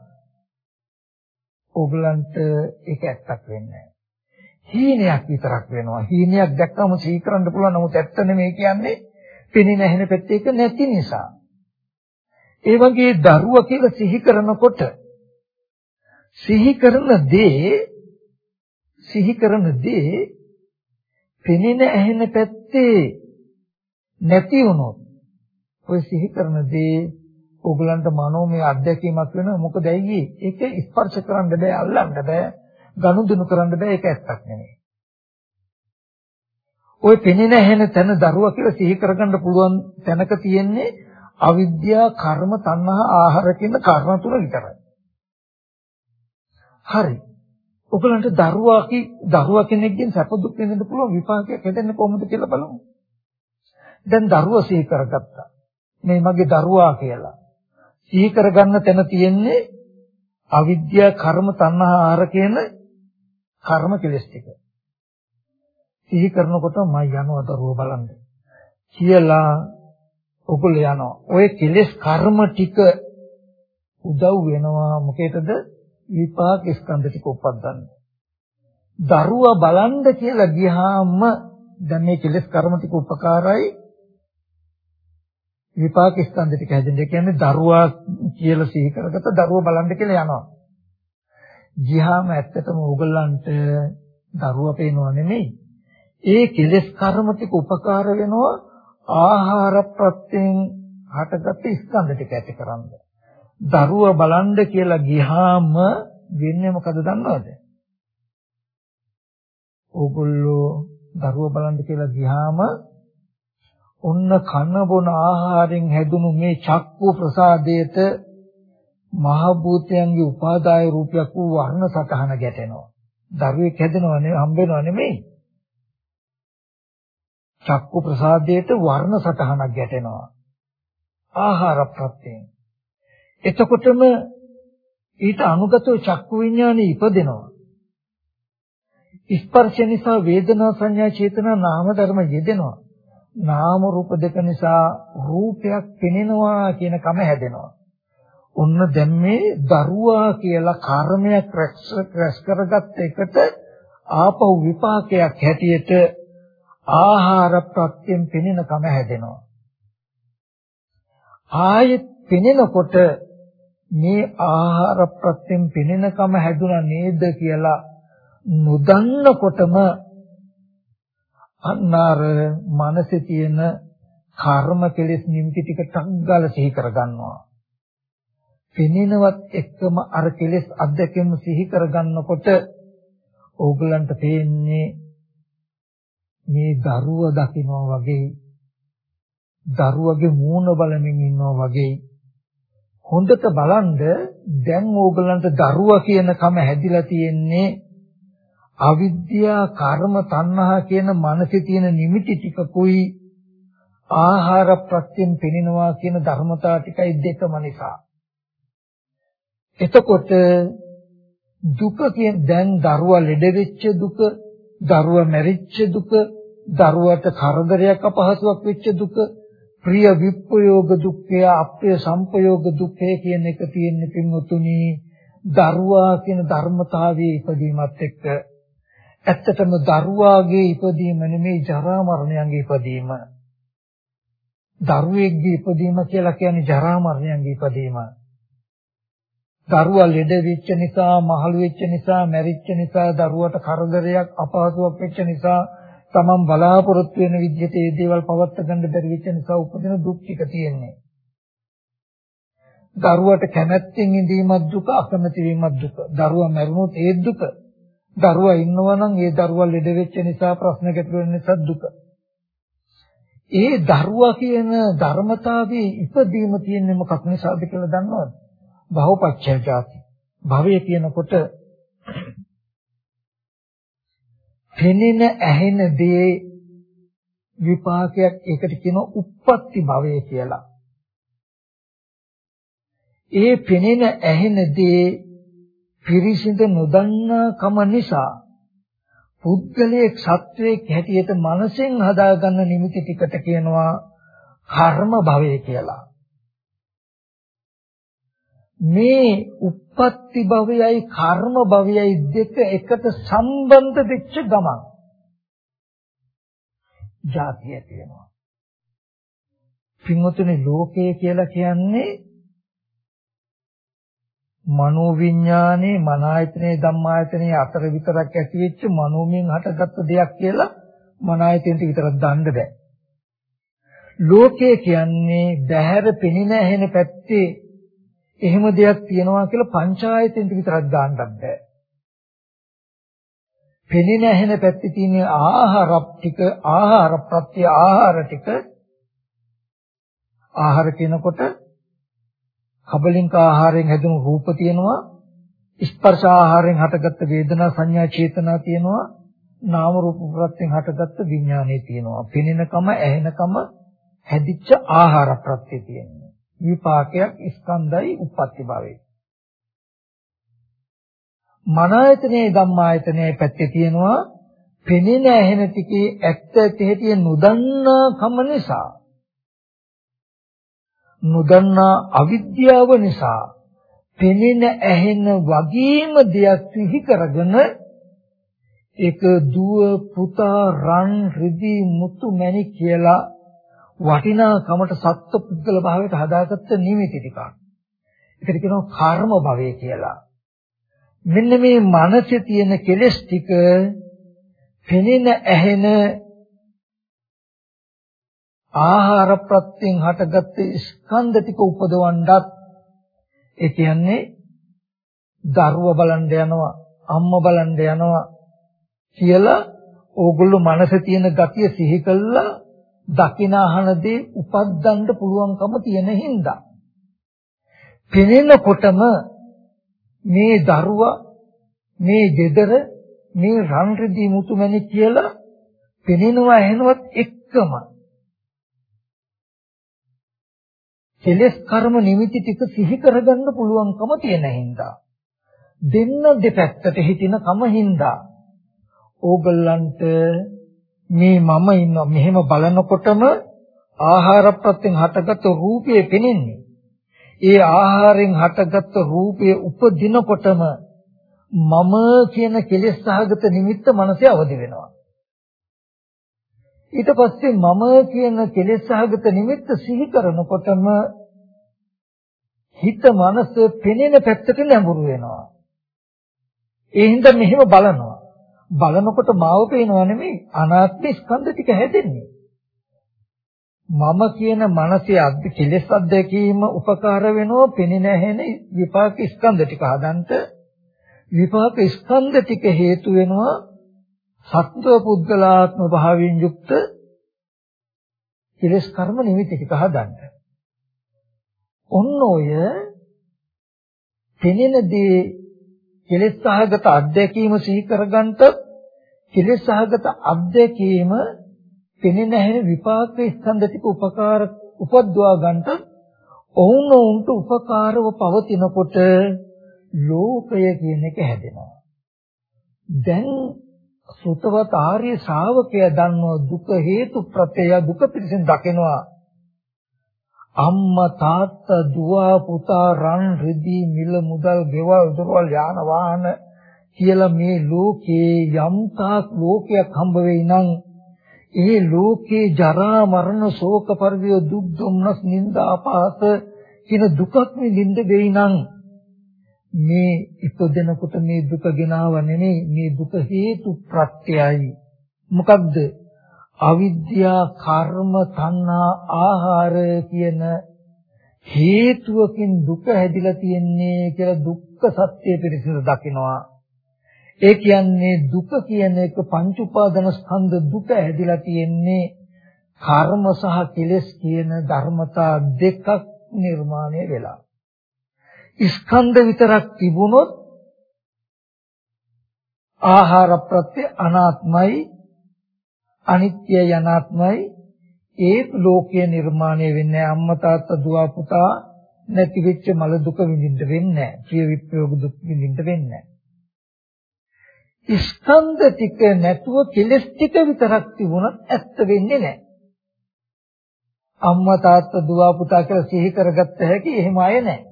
Speaker 1: ඕගලන්ට ඒක ඇත්තක් වෙන්නේ නැහැ. හීනයක් විතරක් වෙනවා. හීනයක් දැක්කම සිහි කරන්න පුළුවන් නමුත් ඇත්ත නෙමෙයි කියන්නේ පෙනෙන ඇහෙන පැත්තේ එක නැති නිසා. ඒ වගේ දරුවා කියලා සිහි කරනකොට සිහි කරන දේ සිහි කරන දේ පෙනෙන ඇහෙන පැත්තේ නැති වුණොත් ඔය සිහි කරන දේ ඕගලන්ට මනෝමය අත්දැකීමක් වෙනවා මොකද ඇයි ඒක ස්පර්ශ කරන්න බෑ අල්ලන්න බෑ ගනුදෙනු කරන්න බෑ ඒක ඇත්තක් නෙමෙයි. ওই පෙනෙන ඇහෙන තැන දරුවා කියලා සිහි කරගන්න පුළුවන් තැනක තියෙන්නේ අවිද්‍යා කර්ම තණ්හා ආහාර කියන කර්ම තුන විතරයි. හරි. ඔයගලන්ට දරුවා කි දරුවා කෙනෙක්ගෙන් සැප දුක් විඳින්න පුළුවන් විපාකයක් හදන්නේ කොහොමද කියලා බලමු. දැන් දරුවා සිහි කරගත්තා. මේ මගේ දරුවා කියලා. සිහි කරගන්න තැන තියෙන්නේ අවිද්‍යා කර්ම තණ්හා ආහාර කියන කර්ම කෙලස් ටික. සිහි කරනකොට මම යනවා දරුව බලන්න. කියලා ඔගොල්ලෝ යනවා. ඔය කෙලස් කර්ම ටික උදව් වෙනවා මොකේද? විපාක ස්කන්ධ ටික උපදින්න. දරුවා බලන්න කියලා ගියාම දැන් මේ කෙලස් කර්ම ටික උපකාරයි විපාක ස්කන්ධ ටික හැදෙන්නේ. ඒ කියන්නේ දරුවා කියලා සිහි කරගත්ත දරුවා බලන්න කියලා යනවා. ගියාම ඇත්තටම ඕගොල්ලන්ට දරුවා පේනව නෙමෙයි. ඒ කෙලෙස් කර්ම ටික උපකාර වෙනවා ආහාර ප්‍රත්‍යයෙන් හටගත් ස්කන්ධ ටික ඇති කරන්න. දරුවා බලන්න කියලා ගියාම වෙන්නේ මොකද දන්නවද? ඕගොල්ලෝ දරුවා බලන්න කියලා ගියාම ඔන්න කන බොන ආහාරයෙන් හැදුණු මේ චක්කු ප්‍රසාදයට මහ භූතයන්ගේ උපාදාය රූපයක් වූ වර්ණ සතහන ගැටෙනවා. දරුවෙක් හැදෙනව නෙවෙයි හම්බ වෙනව නෙමෙයි. චක්කු ප්‍රසාදයට වර්ණ සතහනක් ගැටෙනවා. ආහාර ප්‍රත්‍යයෙන්. එතකොටම ඊට අනුගතව චක්කු විඥානෙ ඉපදෙනවා. ස්පර්ශ නිසා වේදනා සංඥා චේතනා නාම ධර්ම යෙදෙනවා. නාම රූප දෙක නිසා රූපයක් පෙනෙනවා කියන කම හැදෙනවා. ඔන්න දැන් මේ දරුවා කියලා කර්මයක් රැස් කරගත්ත එකට ආපහු විපාකයක් හැටියට ආහාර ප්‍රත්‍යයෙන් පෙනෙන කම හැදෙනවා. ආයෙත් පෙනෙනකොට මේ ආහාර ප්‍රත්‍යයෙන් පෙනෙන කම හැදුනා නේද කියලා නොදන්නකොටම අන්නාර මනසේ තියෙන කර්ම කෙලෙස් නිමිති ටික ටක් ගාලා සිහි කරගන්නවා. පෙනෙනවත් එක්කම අර කෙලෙස් අධ්‍යක්ෂම සිහි කරගන්නකොට ඕගලන්ට පේන්නේ මේ දරුව දකින්නවා වගේ දරුවගේ මූණ බලමින් ඉන්නවා වගේ හොඳට බලන්ද දැන් ඕගලන්ට දරුවා කියන කම හැදිලා තියෙන්නේ අවිද්‍යා කර්ම තණ්හා කියන මනසේ තියෙන නිමිති ටිකකුයි ආහාර ප්‍රත්‍යයෙන් පිනිනවා කියන ධර්මතා ටිකයි දෙකම නිසා. එතකොට දුක කියන දැන් දරුවා ලෙඩ වෙච්ච දුක, දරුවා මැරිච්ච දුක, දරුවට කරදරයක් අපහසුයක් වෙච්ච දුක, ප්‍රිය විප්‍රයෝග දුක්ඛය, අප්‍රිය සංපයෝග දුක්ඛය කියන එක තියෙන්නේ පින්වතුනි දරුවා කියන ධර්මතාවයේ ඉපදීමත් එක්ක ඇත්තටම දරුවාගේ ඉපදීම නෙමෙයි ජරා මරණයන්ගේ ඉපදීම. දරුවෙක්ගේ ඉපදීම කියලා කියන්නේ ජරා මරණයන්ගේ ඉපදීම. දරුවා ලෙඩ වෙච්ච නිසා, මහලු වෙච්ච නිසා, මැරිච්ච නිසා, දරුවට කරදරයක් අපහසුයක් වෙච්ච නිසා, තමන් බලාපොරොත්තු වෙන විදිහට ඒ දේවල් පවත් ගන්න බැරි වෙච්ච නිසා උපදින දුක් ටික තියෙන්නේ. දරුවට කැමැත්තෙන් ඉඳීමත් දුක, අකමැති වීමත් දුක. දරුවා මැරුණොත් ඒ දුක. දරුවා ඉන්නවා නම් ඒ දරුවා ලෙඩ වෙච්ච නිසා ප්‍රශ්න ගැටලු වෙන නිසා දුක. ඒ දරුවා කියන ධර්මතාවයේ ඉපදීම තියෙන්නේ මොකක් නිසාද කියලා දන්නවද? භවපච්චය ජාති. භවය කියනකොට පෙනෙන ඇහෙන දේ විපාකයක් ඒකට කියනවා උප්පත්ති භවය කියලා. ඒ පෙනෙන ඇහෙන දේ පිරිසිඳ නොදන්නා කම නිසා පුද්ගලයේ සත්වයේ හැටියට මනසෙන් හදාගන්න නිමිති ටිකට කියනවා කර්ම භවය කියලා. මේ උප්පත්ති භවයයි කර්ම භවයයි දෙක එකට සම්බන්ධ වෙච්ච ගමන් ජාතිය කියනවා. පින්වතුනි ලෝකය කියලා කියන්නේ මනෝවිඤ්ඤානේ මනායතනේ ධම්මායතනේ අතර විතරක් ඇති වෙච්ච මනෝමයෙන් හටගත්තු දෙයක් කියලා මනායතනෙට විතරක් දාන්න බෑ. ලෝකය කියන්නේ බහැර පෙනෙන ඇහෙන පැත්තේ එහෙම දෙයක් තියෙනවා කියලා පංචායතනෙට විතරක් දාන්නත් බෑ. පෙනෙන ඇහෙන පැත්තේ තියෙන ආහාර ටික ආහාර ප්‍රත්‍ය ආහාර ටික ආහාර කියනකොට කබලින්ක ආහාරයෙන් හැදුණු රූප තියෙනවා. ස්පර්ශ ආහාරයෙන් හටගත්ත වේදනා සංඥා චේතනා තියෙනවා. නාම රූප ප්‍රත්‍යයෙන් හටගත්ත විඥානය තියෙනවා. පිනෙනකම ඇහෙනකම හැදිච්ච ආහාර ප්‍රත්‍ය තියෙනවා. විපාකයක් ස්කන්ධයි උප්පත්ති භවයේ. මනායතනේ ධම්මායතනේ පැත්තේ තියෙනවා. පෙනෙන ඇහෙන ටිකේ ඇත්ත ඇති හැටි නොදන්නා කම නිසා නොදන්නා අවිද්‍යාව නිසා පෙනෙන ඇහෙන වගේම දෙයක් සිහි කරගෙන ඒක දුව පුතා රන් රිදී මුතු මැණි කියලා වටිනාකමට සත්ත්ව පුද්ගල භාවයට හදාගත්ත නිමිති ටිකක්. ඒකට කියනවා කර්ම භවය කියලා. මෙන්න මේ මනසේ තියෙන කෙලෙස් ටික පෙනෙන ඇහෙන ආහාර ප්‍රත්‍යයෙන් හටගත්ත ස්කන්ධ ටික උපදවන්නත් ඒ කියන්නේ දරුව බලන්න යනවා අම්මා බලන්න යනවා කියලා ඕගොල්ලෝ මනසේ තියෙන ගතිය සිහි කළා දකින අහන දේ උපද්දන්න පුළුවන්කම තියෙන හින්දා. පෙනෙනකොටම මේ දරුවා මේ gedara මේ රන් රිදී මුතුමැණි කියලා පෙනෙනවා ඇහෙනවත් එක්කම කෙලස් කර්ම නිමිති ටික සිහි කරගන්න පුළුවන්කම තියෙන හින්දා. දෙන්න දෙපැත්තට හිටින කම හින්දා. ඕගොල්ලන්ට මේ මම ඉන්නවා මෙහෙම බලනකොටම ආහාර ප්‍රත්‍යයෙන් හටගත් රූපය පෙනෙන්නේ. ඒ ආහාරයෙන් හටගත් රූපය උපදිනකොටම මම කියන කෙලෙස් සහගත නිමිත්ත මනසේ අවදි වෙනවා. ඊට පස්සේ මම කියන කෙලෙස් සහගත නිමිත්ත සිහි කරනකොටම හිත මනස පෙනෙන පැත්තට නැඹුරු වෙනවා. ඒ හින්දා මෙහෙම බලනවා. බලනකොට මාව පේනවා නෙමෙයි අනාත්ම ස්කන්ධ ටික හැදෙන්නේ. මම කියන මනසේ අද්ද කෙලෙස් අධ්‍යක්ීම උපකාර වෙනවා පෙනෙන හැෙන විපාක ස්කන්ධ ටික හදන්ට විපාක ස්කන්ධ ටික හේතු වෙනවා සත්ව පුද්ගලාත්ම භාවයෙන් යුක්ත කෙලස් කර්ම නිමිති ටික හදන්න. ඔන්න ඔය පෙනෙන දේ කෙලස් සහගත අධ්‍යක්ීම සිහි කරගන්නත් කෙලස් සහගත අධ්‍යක්ීම පෙනෙන හැම විපාක ස්කන්ධ ටික උපකාර උපද්දවා ගන්නට ඔවුනොවුන්ට උපකාරව පවතිනකොට ලෝකය කියන එක හැදෙනවා. දැන් සුතවත් ආර්ය ශ්‍රාවකයා දන්නවා දුක හේතු ප්‍රත්‍යය දුක පිළිසින් දකිනවා. අම්මා තාත්තා දුව පුතා රන් රිදී මිල මුදල් ගෙවල් දොරවල් යාන වාහන කියලා මේ ලෝකේ යම් තාක් ලෝකයක් හම්බ වෙයි නම් ඒ ලෝකේ ජරා මරණ ශෝක පරිදේ දුක් දුම්නස් නිന്ദා අපහාස කියන දුකක් නිඳින්න වෙයි නම් මේ ඉපදෙනකොට මේ දුක ගෙනාව නෙමෙයි මේ දුක හේතු ප්‍රත්‍යයයි. මොකක්ද? අවිද්‍යා කර්ම තණ්හා ආහාර කියන හේතුවකින් දුක හැදිලා තියෙන්නේ කියලා දුක්ඛ සත්‍ය පිළිසිඳ දකිනවා. ඒ කියන්නේ දුක කියන එක පංච උපාදාන ස්කන්ධ දුක හැදිලා තියෙන්නේ කර්ම සහ කෙලෙස් කියන ධර්මතා දෙකක් නිර්මාණය වෙලා. ස්කන්ධ විතරක් තිබුණොත් ආහාර ප්‍රත්‍ය අනාත්මයි අනිත්‍යයි අනාත්මයි ඒ ලෝකයේ නිර්මාණය වෙන්නේ අම්මා තාත්තා දුව පුතා නැති වෙච්ච මල දුක විඳින්න වෙන්නේ නැහැ. ප්‍රිය විප්‍රයෝග දුක් විඳින්න වෙන්නේ නැහැ. ස්කන්ධ ටික නැතුව කෙලස් ටික විතරක් තිබුණත් ඇත්ත වෙන්නේ නැහැ. අම්මා තාත්තා දුව පුතා කියලා සිහි කරගත්ත හැකි එහෙම අය නැහැ.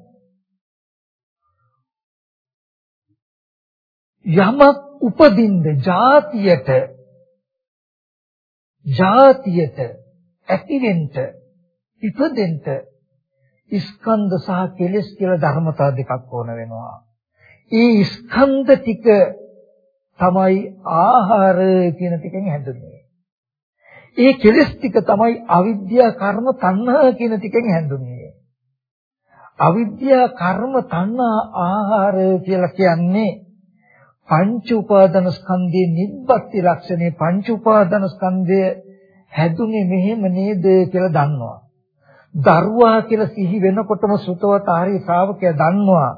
Speaker 1: යමක් උපදින්න જાතියට જાතියට ඇතිවෙන්න ඉපදෙන්න ස්කන්ධ සහ කෙලස් කියලා ධර්මතා දෙකක් ඕන වෙනවා. ඒ ස්කන්ධ ටික තමයි ආහාර කියන ටිකෙන් හැඳුන්වන්නේ. ඒ කෙලස් ටික තමයි අවිද්‍යා කර්ම තණ්හා කියන ටිකෙන් හැඳුන්වන්නේ. අවිද්‍යා කර්ම තණ්හා ආහාර කියලා කියන්නේ පංච උපාදාන ස්කන්ධයේ නිබ්බත්ති ලක්ෂණේ පංච උපාදාන ස්කන්ධය හැදුනේ මෙහෙම නේද කියලා දන්නවා. දරුවා කියලා සිහි වෙනකොටම සුතවත ආරි ශ්‍රාවකයා දන්නවා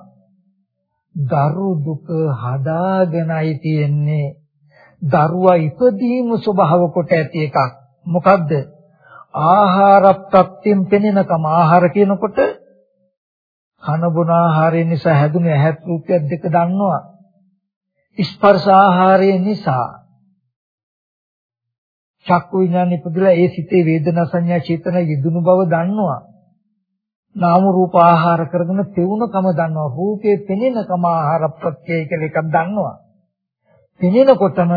Speaker 1: දරු දුක හදාගෙනයි තියෙන්නේ. දරුවා ඉපදීම ස්වභාව කොට ඇති එකක්. මොකද්ද? ආහාර ප්‍රත්‍යයෙන් පෙනෙනකම ආහාර කියනකොට කන බොන ආහාරය නිසා හැදුණු ඇහත් රූපයක් දෙක දන්නවා. ස්පර්ශ ආහාරය නිසා. චක්කු විඥාන ඉපදලා ඒ සිතේ වේදනා සංඥා චේතන යෙදුණු බව දන්නවා. නාම රූප ආහාර කරගෙන තෙවුනකම දන්නවා. රූපේ පෙනෙනකම ආහාර ප්‍රත්‍යය කියලා එකක් දන්නවා. පෙනෙනකොටම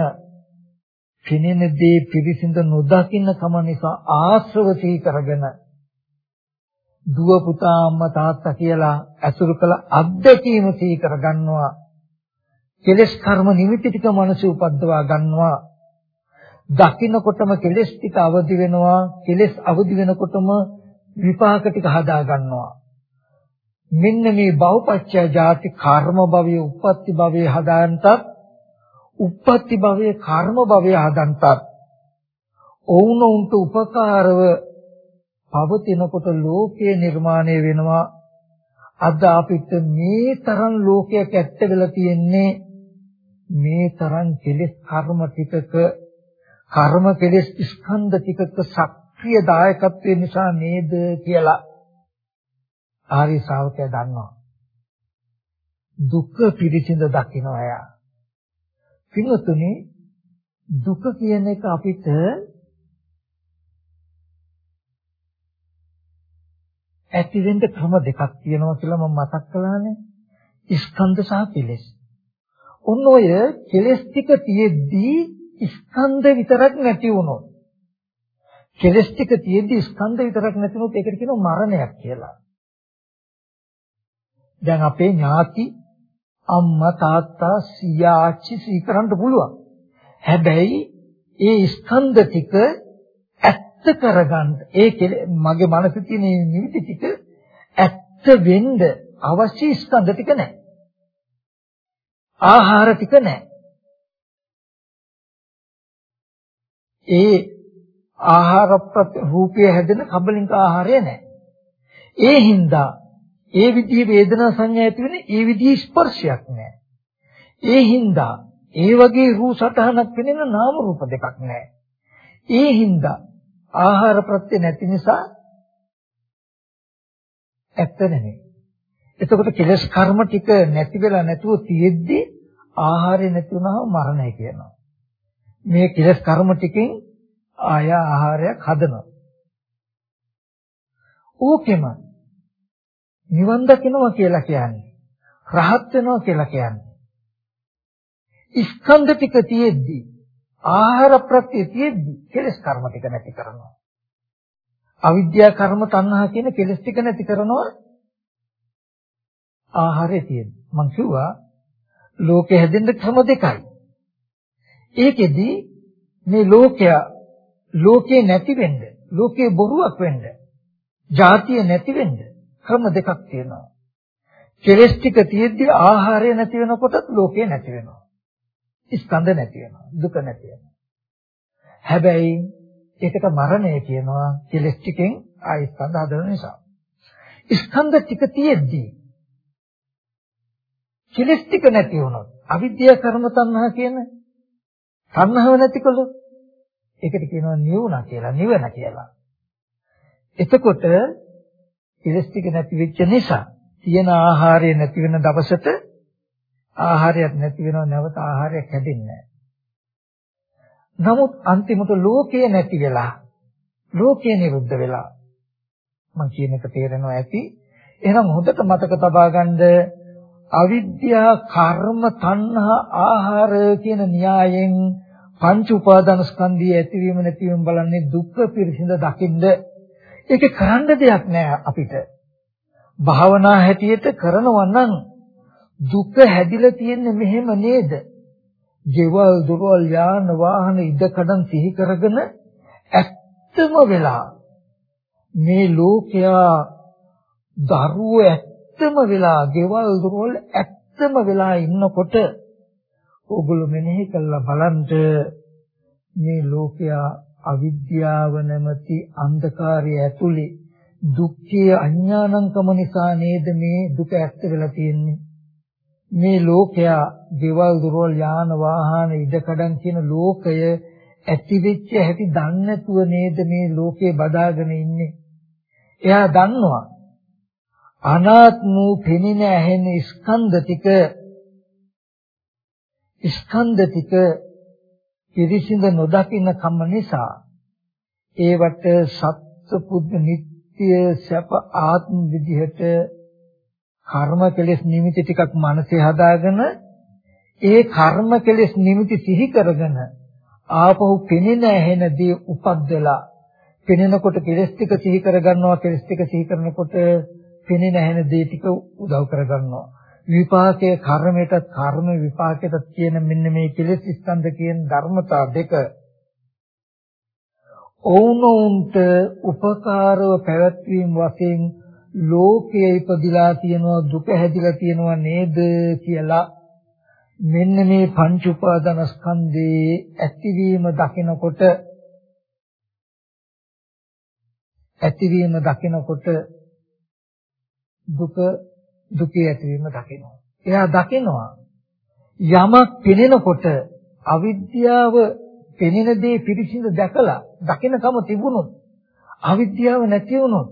Speaker 1: පෙනෙන දේ පිරිසිඳ නොදකින්න කම නිසා ආශ්‍රව සිහි කරගෙන දුව පුතා අම්මා තාත්තා කියලා ඇසුරු කළ අත්දැකීම සිහි කරගන්නවා. කෙලස් කර්ම නිමිති ටික මනස උපද්දවා ගන්නවා. දකින්නකොටම කෙලස් ටික අවදි වෙනවා. කෙලස් අවදි වෙනකොටම විපාක ටික හදා ගන්නවා. මෙන්න මේ බහුපච්චය ಜಾති කර්ම භවයේ උප්පත්ති භවයේ හදාන්නත් උප්පත්ති භවයේ කර්ම භවයේ හදන්නත් ඔවුනොවුන්ට උපකාරව පවතිනකොට ලෝකයේ නිර්මාණය වෙනවා. අද අපිට මේ තරම් ලෝකයක් ඇත්ත වෙලා තියෙන්නේ මේ තරම් කෙලෙස් කර්ම ටිකක කර්ම කෙලෙස් ස්කන්ධ ටිකක සක්‍රීය දායකත්වය නිසා නේද කියලා ආරි ශ්‍රාවකයා දන්නවා. දුක පිළිසිඳ දකින්න අය. පින්වතුනි දුක කියන එක අපිට ඇති වෙන්න ක්‍රම දෙකක් තියෙනවා කියලා මම මතක් කළානේ. ස්කන්ධ සහ කෙලෙස්. ඔන්න ඔය කෙලෙස් ටික තියෙද්දී ස්කන්ධ විතරක් නැති වුණොත් කෙලස් ටික තියෙද්දි ස්කන්ධ විතරක් නැතිනොත් ඒකට කියනවා මරණයක් කියලා. දැන් අපේ ඥාති අම්මා තාත්තා සීයා ආච්චි සීකරන්න පුළුවන්. හැබැයි ඒ ස්කන්ධ ටික ඇත්ත කරගන්න ඒ මගේ මනසේ තියෙන නිමිති ටික ඇත්ත වෙන්න අවශ්‍ය ස්කන්ධ ටික නැහැ. ආහාර ටික නැහැ. ඒ ආහාර රූපය හැදෙන කබලින්ක ආහාරය නැහැ. ඒ හින්දා ඒ විදිහේ වේදනා සංඥා ඇති වෙන ඒ විදිහේ ස්පර්ශයක් නැහැ. ඒ හින්දා ඒ වගේ රූප සටහනක් පෙනෙන නාම රූප දෙකක් නැහැ. ඒ හින්දා ආහාර ප්‍රත්‍ය නැති නිසා ඇත්ත නෙමෙයි. එතකොට කෙලස් කර්ම ටික නැති වෙලා නැතුව තියෙද්දි ආහාරය නැති වුණාම මරණය කියනවා. මේ කෙලස් කර්ම ටිකෙන් ආය ආහාරයක් හදනවා. ඕකෙම නිවන් දකින්නවා කියලා කියන්නේ රහත් වෙනවා කියලා කියන්නේ ස්කන්ධ ටික තියෙද්දි ආහාර ප්‍රත්‍ය තියෙද්දි කෙලස් කර්ම ටික නැති කරනවා. අවිද්‍යා කර්ම තණ්හා කියන කෙලස් ටික නැති කරනවා ආහාරය තියෙද්දි. මං කිව්වා ලෝකෙ හැදෙන්න ක්‍රම දෙකයි. ඒකෙදි මේ ලෝකයා ලෝකේ නැති වෙන්න, ලෝකේ බොරුවක් වෙන්න, ಜಾතිය නැති වෙන්න ක්‍රම දෙකක් තියෙනවා. කෙලස් ටික තියෙද්දි ආහාරය නැති වෙනකොටත් ලෝකේ නැති වෙනවා. ස්කන්ධ නැති වෙනවා. දුක නැති වෙනවා. හැබැයි ඒකට මරණය කියනවා කෙලස් ටිකෙන් ආයි ස්කන්ධ හදන නිසා. ස්කන්ධ ටික තියෙද්දි කෙලස් ටික නැති වුණොත් අවිද්‍යා කර්ම තණ්හා කියන තණ්හාව නැතිකොළොත් ඒකට කියනවා නිවුණා කියලා නිවන කියලා. එතකොට කෙලස් ටික නැති වෙච්ච නිසා තියෙන ආහාරය නැති වෙන දවසට ආහාරයක් නැති වෙනව නැවත ආහාරයක් හැදෙන්නේ නමුත් අන්තිමට ලෝකය නැති වෙලා ලෝකය නිරුද්ධ වෙලා මම කියන එක තේරෙනවා ඇති එහෙනම් හොඳට මතක තබා ගන්න අවිද්‍යා කර්ම තණ්හා ආහාර කියන න්‍යායෙන් පංච උපාදාන ස්කන්ධය ඇතිවීම නැතිවීම බලන්නේ දුක්ඛ පිරිසිඳ දකින්ද ඒක කරන්න දෙයක් නෑ අපිට භාවනා හැටියට කරනවා නම් දුක හැදිලා තියෙන්නේ මෙහෙම නේද? ජීවල් දුරවල් යාන වාහන ඉදකඩම් සිහි කරගෙන ඇත්තම වෙලා මේ ලෝකයා දරුවෝ ඇත්තම වෙලා ගෙවල් දුරවල් ඇත්තම වෙලා ඉන්නකොට ඕගොල්ලෝ මෙනෙහි කළා බලන්න මේ ලෝකයා අවිද්‍යාව නැමැති අන්ධකාරය ඇතුලේ දුක්ඛයේ අඥානංකම නිසා නේද මේ දුක ඇත්ත වෙලා තියෙන්නේ මේ ලෝකයා ගෙවල් දොරවල් යාන වාහන ඉඩකඩම් කියන ලෝකය ඇති වෙච්ච හැටි දන්නේ නැතුව නේද මේ ලෝකේ බදාගෙන ඉන්නේ. එයා දන්නවා අනාත්ම පෙනෙන ඇහෙන ස්කන්ධ ටික ස්කන්ධ ටික පිරිසිඳ නොදකින්න කම නිසා ඒවට සත්පුද්ග නිට්ටය සැප ආත්ම විදිහට කර්ම කෙලෙස් නිමිති ටිකක් මනසේ හදාගෙන ඒ කර්ම කෙලෙස් නිමිති සිහි කරගෙන ආපහු පෙනෙන ඇහෙන දේ උපද්දලා පෙනෙනකොට කෙලෙස් ටික සිහි කරගන්නවා කෙලෙස් ටික සිහි කරනකොට පෙනෙන ඇහෙන දේ ටික උදව් කරගන්නවා. විපාකයේ කර්මයට කර්ම විපාකයට කියන මෙන්න මේ කෙලෙස් ස්කන්ධ කියන ධර්මතා දෙක ඔවුනොවුන්ට උපකාරව පැවැත්වීම වශයෙන් ලෝකයේ ඉපදිලා තියෙනවා දුක හැදිලා තියෙනවා නේද කියලා මෙන්න මේ පංච උපාදානස්කන්ධේ ඇතිවීම දකිනකොට ඇතිවීම දකිනකොට දුක දුකේ ඇතිවීම දකිනවා. එයා දකිනවා යමක් පෙනෙනකොට අවිද්‍යාව පෙනෙන දේ පිරිසිදු දැකලා දකිනකම තිබුණොත් අවිද්‍යාව නැති වුණොත්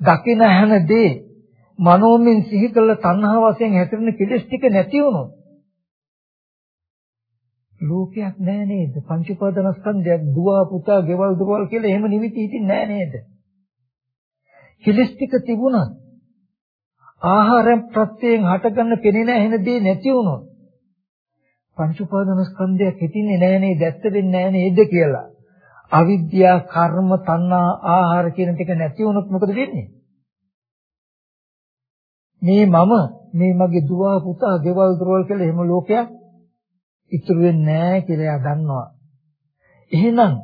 Speaker 1: දකින හැන දේ මනෝමෙන් සිහි කළ තණ්හා වශයෙන් හැතිරෙන කෙලෙස් ටික නැති වුණොත් ලෝකයක් නෑ නේද පංච උපාදානස්කන්ධයක් දුව පුතා ගෙවල් දොරවල් කියලා එහෙම නිමිති හිටින්නේ නෑ නේද කෙලෙස් ටික තිබුණත් ආහාරයෙන් ප්‍රත්‍යයෙන් හටගන්න පෙනෙන ඇහෙන දේ නැති වුණොත් පංච උපාදානස්කන්ධයක් හිටින්නේ නෑ නේද ඇත්ත වෙන්නේ නෑ නේද කියලා අවිද්‍යා කර්ම තණ්හා ආහාර කියන ටික නැති වුණොත් මොකද වෙන්නේ? මේ මම මේ මගේ දුව පුතා ගෙවල් දොරවල් කියලා එහෙම ලෝකයක් ඉතුරු වෙන්නේ නැහැ කියලා එයා දන්නවා. එහෙනම්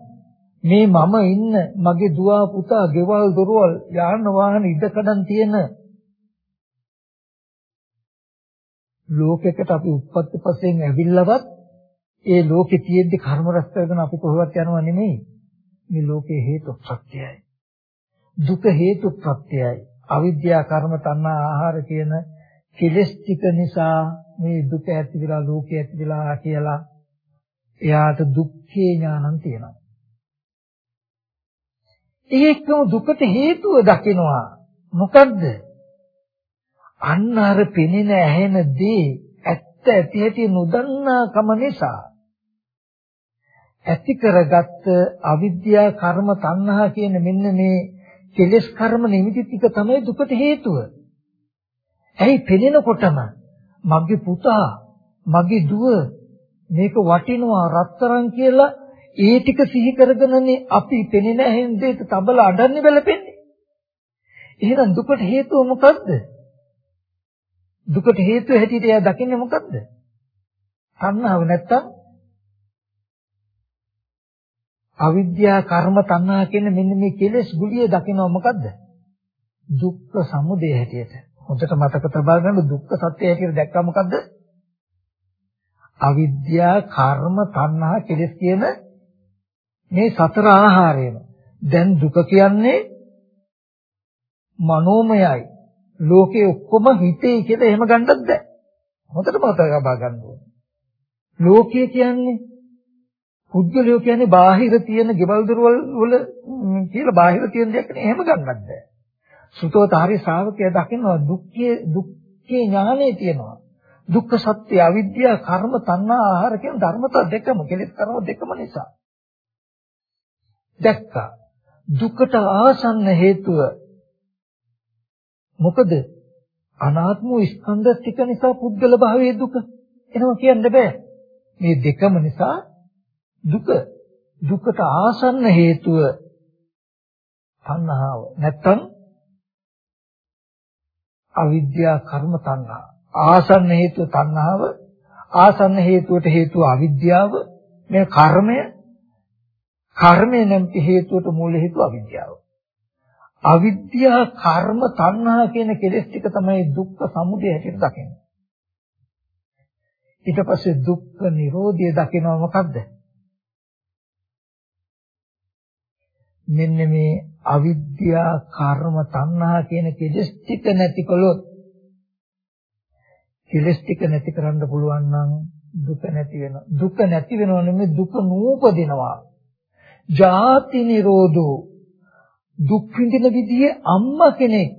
Speaker 1: මේ මම ඉන්න මගේ දුව පුතා ගෙවල් දොරවල් යාන වාහන ඉදකඩම් තියෙන ලෝකයකට අපි උත්පත්ති පස්යෙන් ඇවිල්ලවත් ඒ ලෝකේ තියෙද්දි කර්ම රැස් කරගෙන අපි කොහෙවත් යනවා නෙමෙයි. මේ ලෝකේ හේතු ප්‍රත්‍යයයි. දුක හේතු ප්‍රත්‍යයයි. අවිද්‍යා කර්ම තණ්හා ආහාර කියන කෙලෙස් ටික නිසා මේ දුක ඇති වෙලා ලෝකේ ඇති වෙලා කියලා එයාට දුක්ඛේ ඥානං තියෙනවා. ඒකම දුකට හේතුව දකිනවා. මොකද්ද? අන්න අර පෙනෙන ඇහෙන දේ ඇත්ත ඇති ඇති නොදන්නාකම නිසා ඇති කරගත්ත අවිද්‍යා කර්ම තණ්හා කියන මෙන්න මේ කෙලෙස් කර්ම නිමිති ටික තමයි දුකට හේතුව. ඇයි පෙනෙනකොටම මගේ පුතා මගේ දුව මේක වටිනවා රත්තරන් කියලා ඒ ටික සිහි කරගෙනනේ අපි පෙනෙන හැෙන් දෙයට තබල අඩන්නේ බැලපෙන්නේ. එහෙනම් දුකට හේතුව මොකද්ද? දුකට හේතුව හැටියට එයා දකින්නේ මොකද්ද? තණ්හාව නැත්තම් අවිද්‍යා කර්ම තණ්හා කියන මෙන්න මේ කෙලෙස් ගුලිය දකිනවා මොකද්ද? දුක්ඛ සමුදය හැටියට. හොඳට මතක තබා ගන්න දුක්ඛ සත්‍ය හැටියට දැක්කා මොකද්ද? අවිද්‍යා කර්ම තණ්හා කෙලෙස් කියන මේ සතර ආහාරයම. දැන් දුක කියන්නේ මනෝමයයි. ලෝකේ ඔක්කොම හිතේ කියලා එහෙම ගන්නත් බෑ. හොඳට මතක තබා ගන්න ඕනේ. ලෝකය කියන්නේ පුද්ගලයෝ කියන්නේ බාහිර තියෙන ගෙවල් දොරවල් වල කියලා බාහිර තියෙන දෙයක් නේ එහෙම ගන්නත් බෑ. සුතෝතාරි ශ්‍රාවකයා දකිනවා දුක්ඛයේ දුක්ඛේ ඥානෙ තියෙනවා. දුක්ඛ සත්‍ය අවිද්‍යාව කර්ම තණ්හා ආහාර කියන ධර්මතා දෙකම කෙලෙස් කර්ම දෙකම නිසා. දැක්කා. දුකට ආසන්න හේතුව මොකද? අනාත්ම ස්කන්ධ ටික නිසා පුද්ගල භාවයේ දුක. එහෙම කියන්න බෑ. මේ දෙකම නිසා දුක දුකට ආසන්න හේතුව තණ්හාව නැත්තම් අවිද්‍යා කර්ම තණ්හා ආසන්න හේතුව තණ්හාව ආසන්න හේතුවට හේතුව අවිද්‍යාව මේ කර්මය කර්මය නැමැති හේතුවට මූල හේතුව අවිද්‍යාව. අවිද්‍යා කර්ම තණ්හා කියන කෙලෙස් ටික තමයි දුක්ඛ සමුදය හැටියට දකින්නේ. ඊට පස්සේ දුක්ඛ නිරෝධය දකිනවා මොකද්ද? මෙන්න මේ අවිද්‍යා කර්ම තණ්හා කියන කෙලෙස් ටික නැතිකොලොත් කෙලෙස් ටික නැති කරන්න පුළුවන් නම් දුක නැති වෙනවා. දුක නැති වෙනව නෙමෙයි දුක නූපදිනවා. ජාති නිරෝධෝ දුක් විඳින විදිහේ අම්මා කෙනෙක්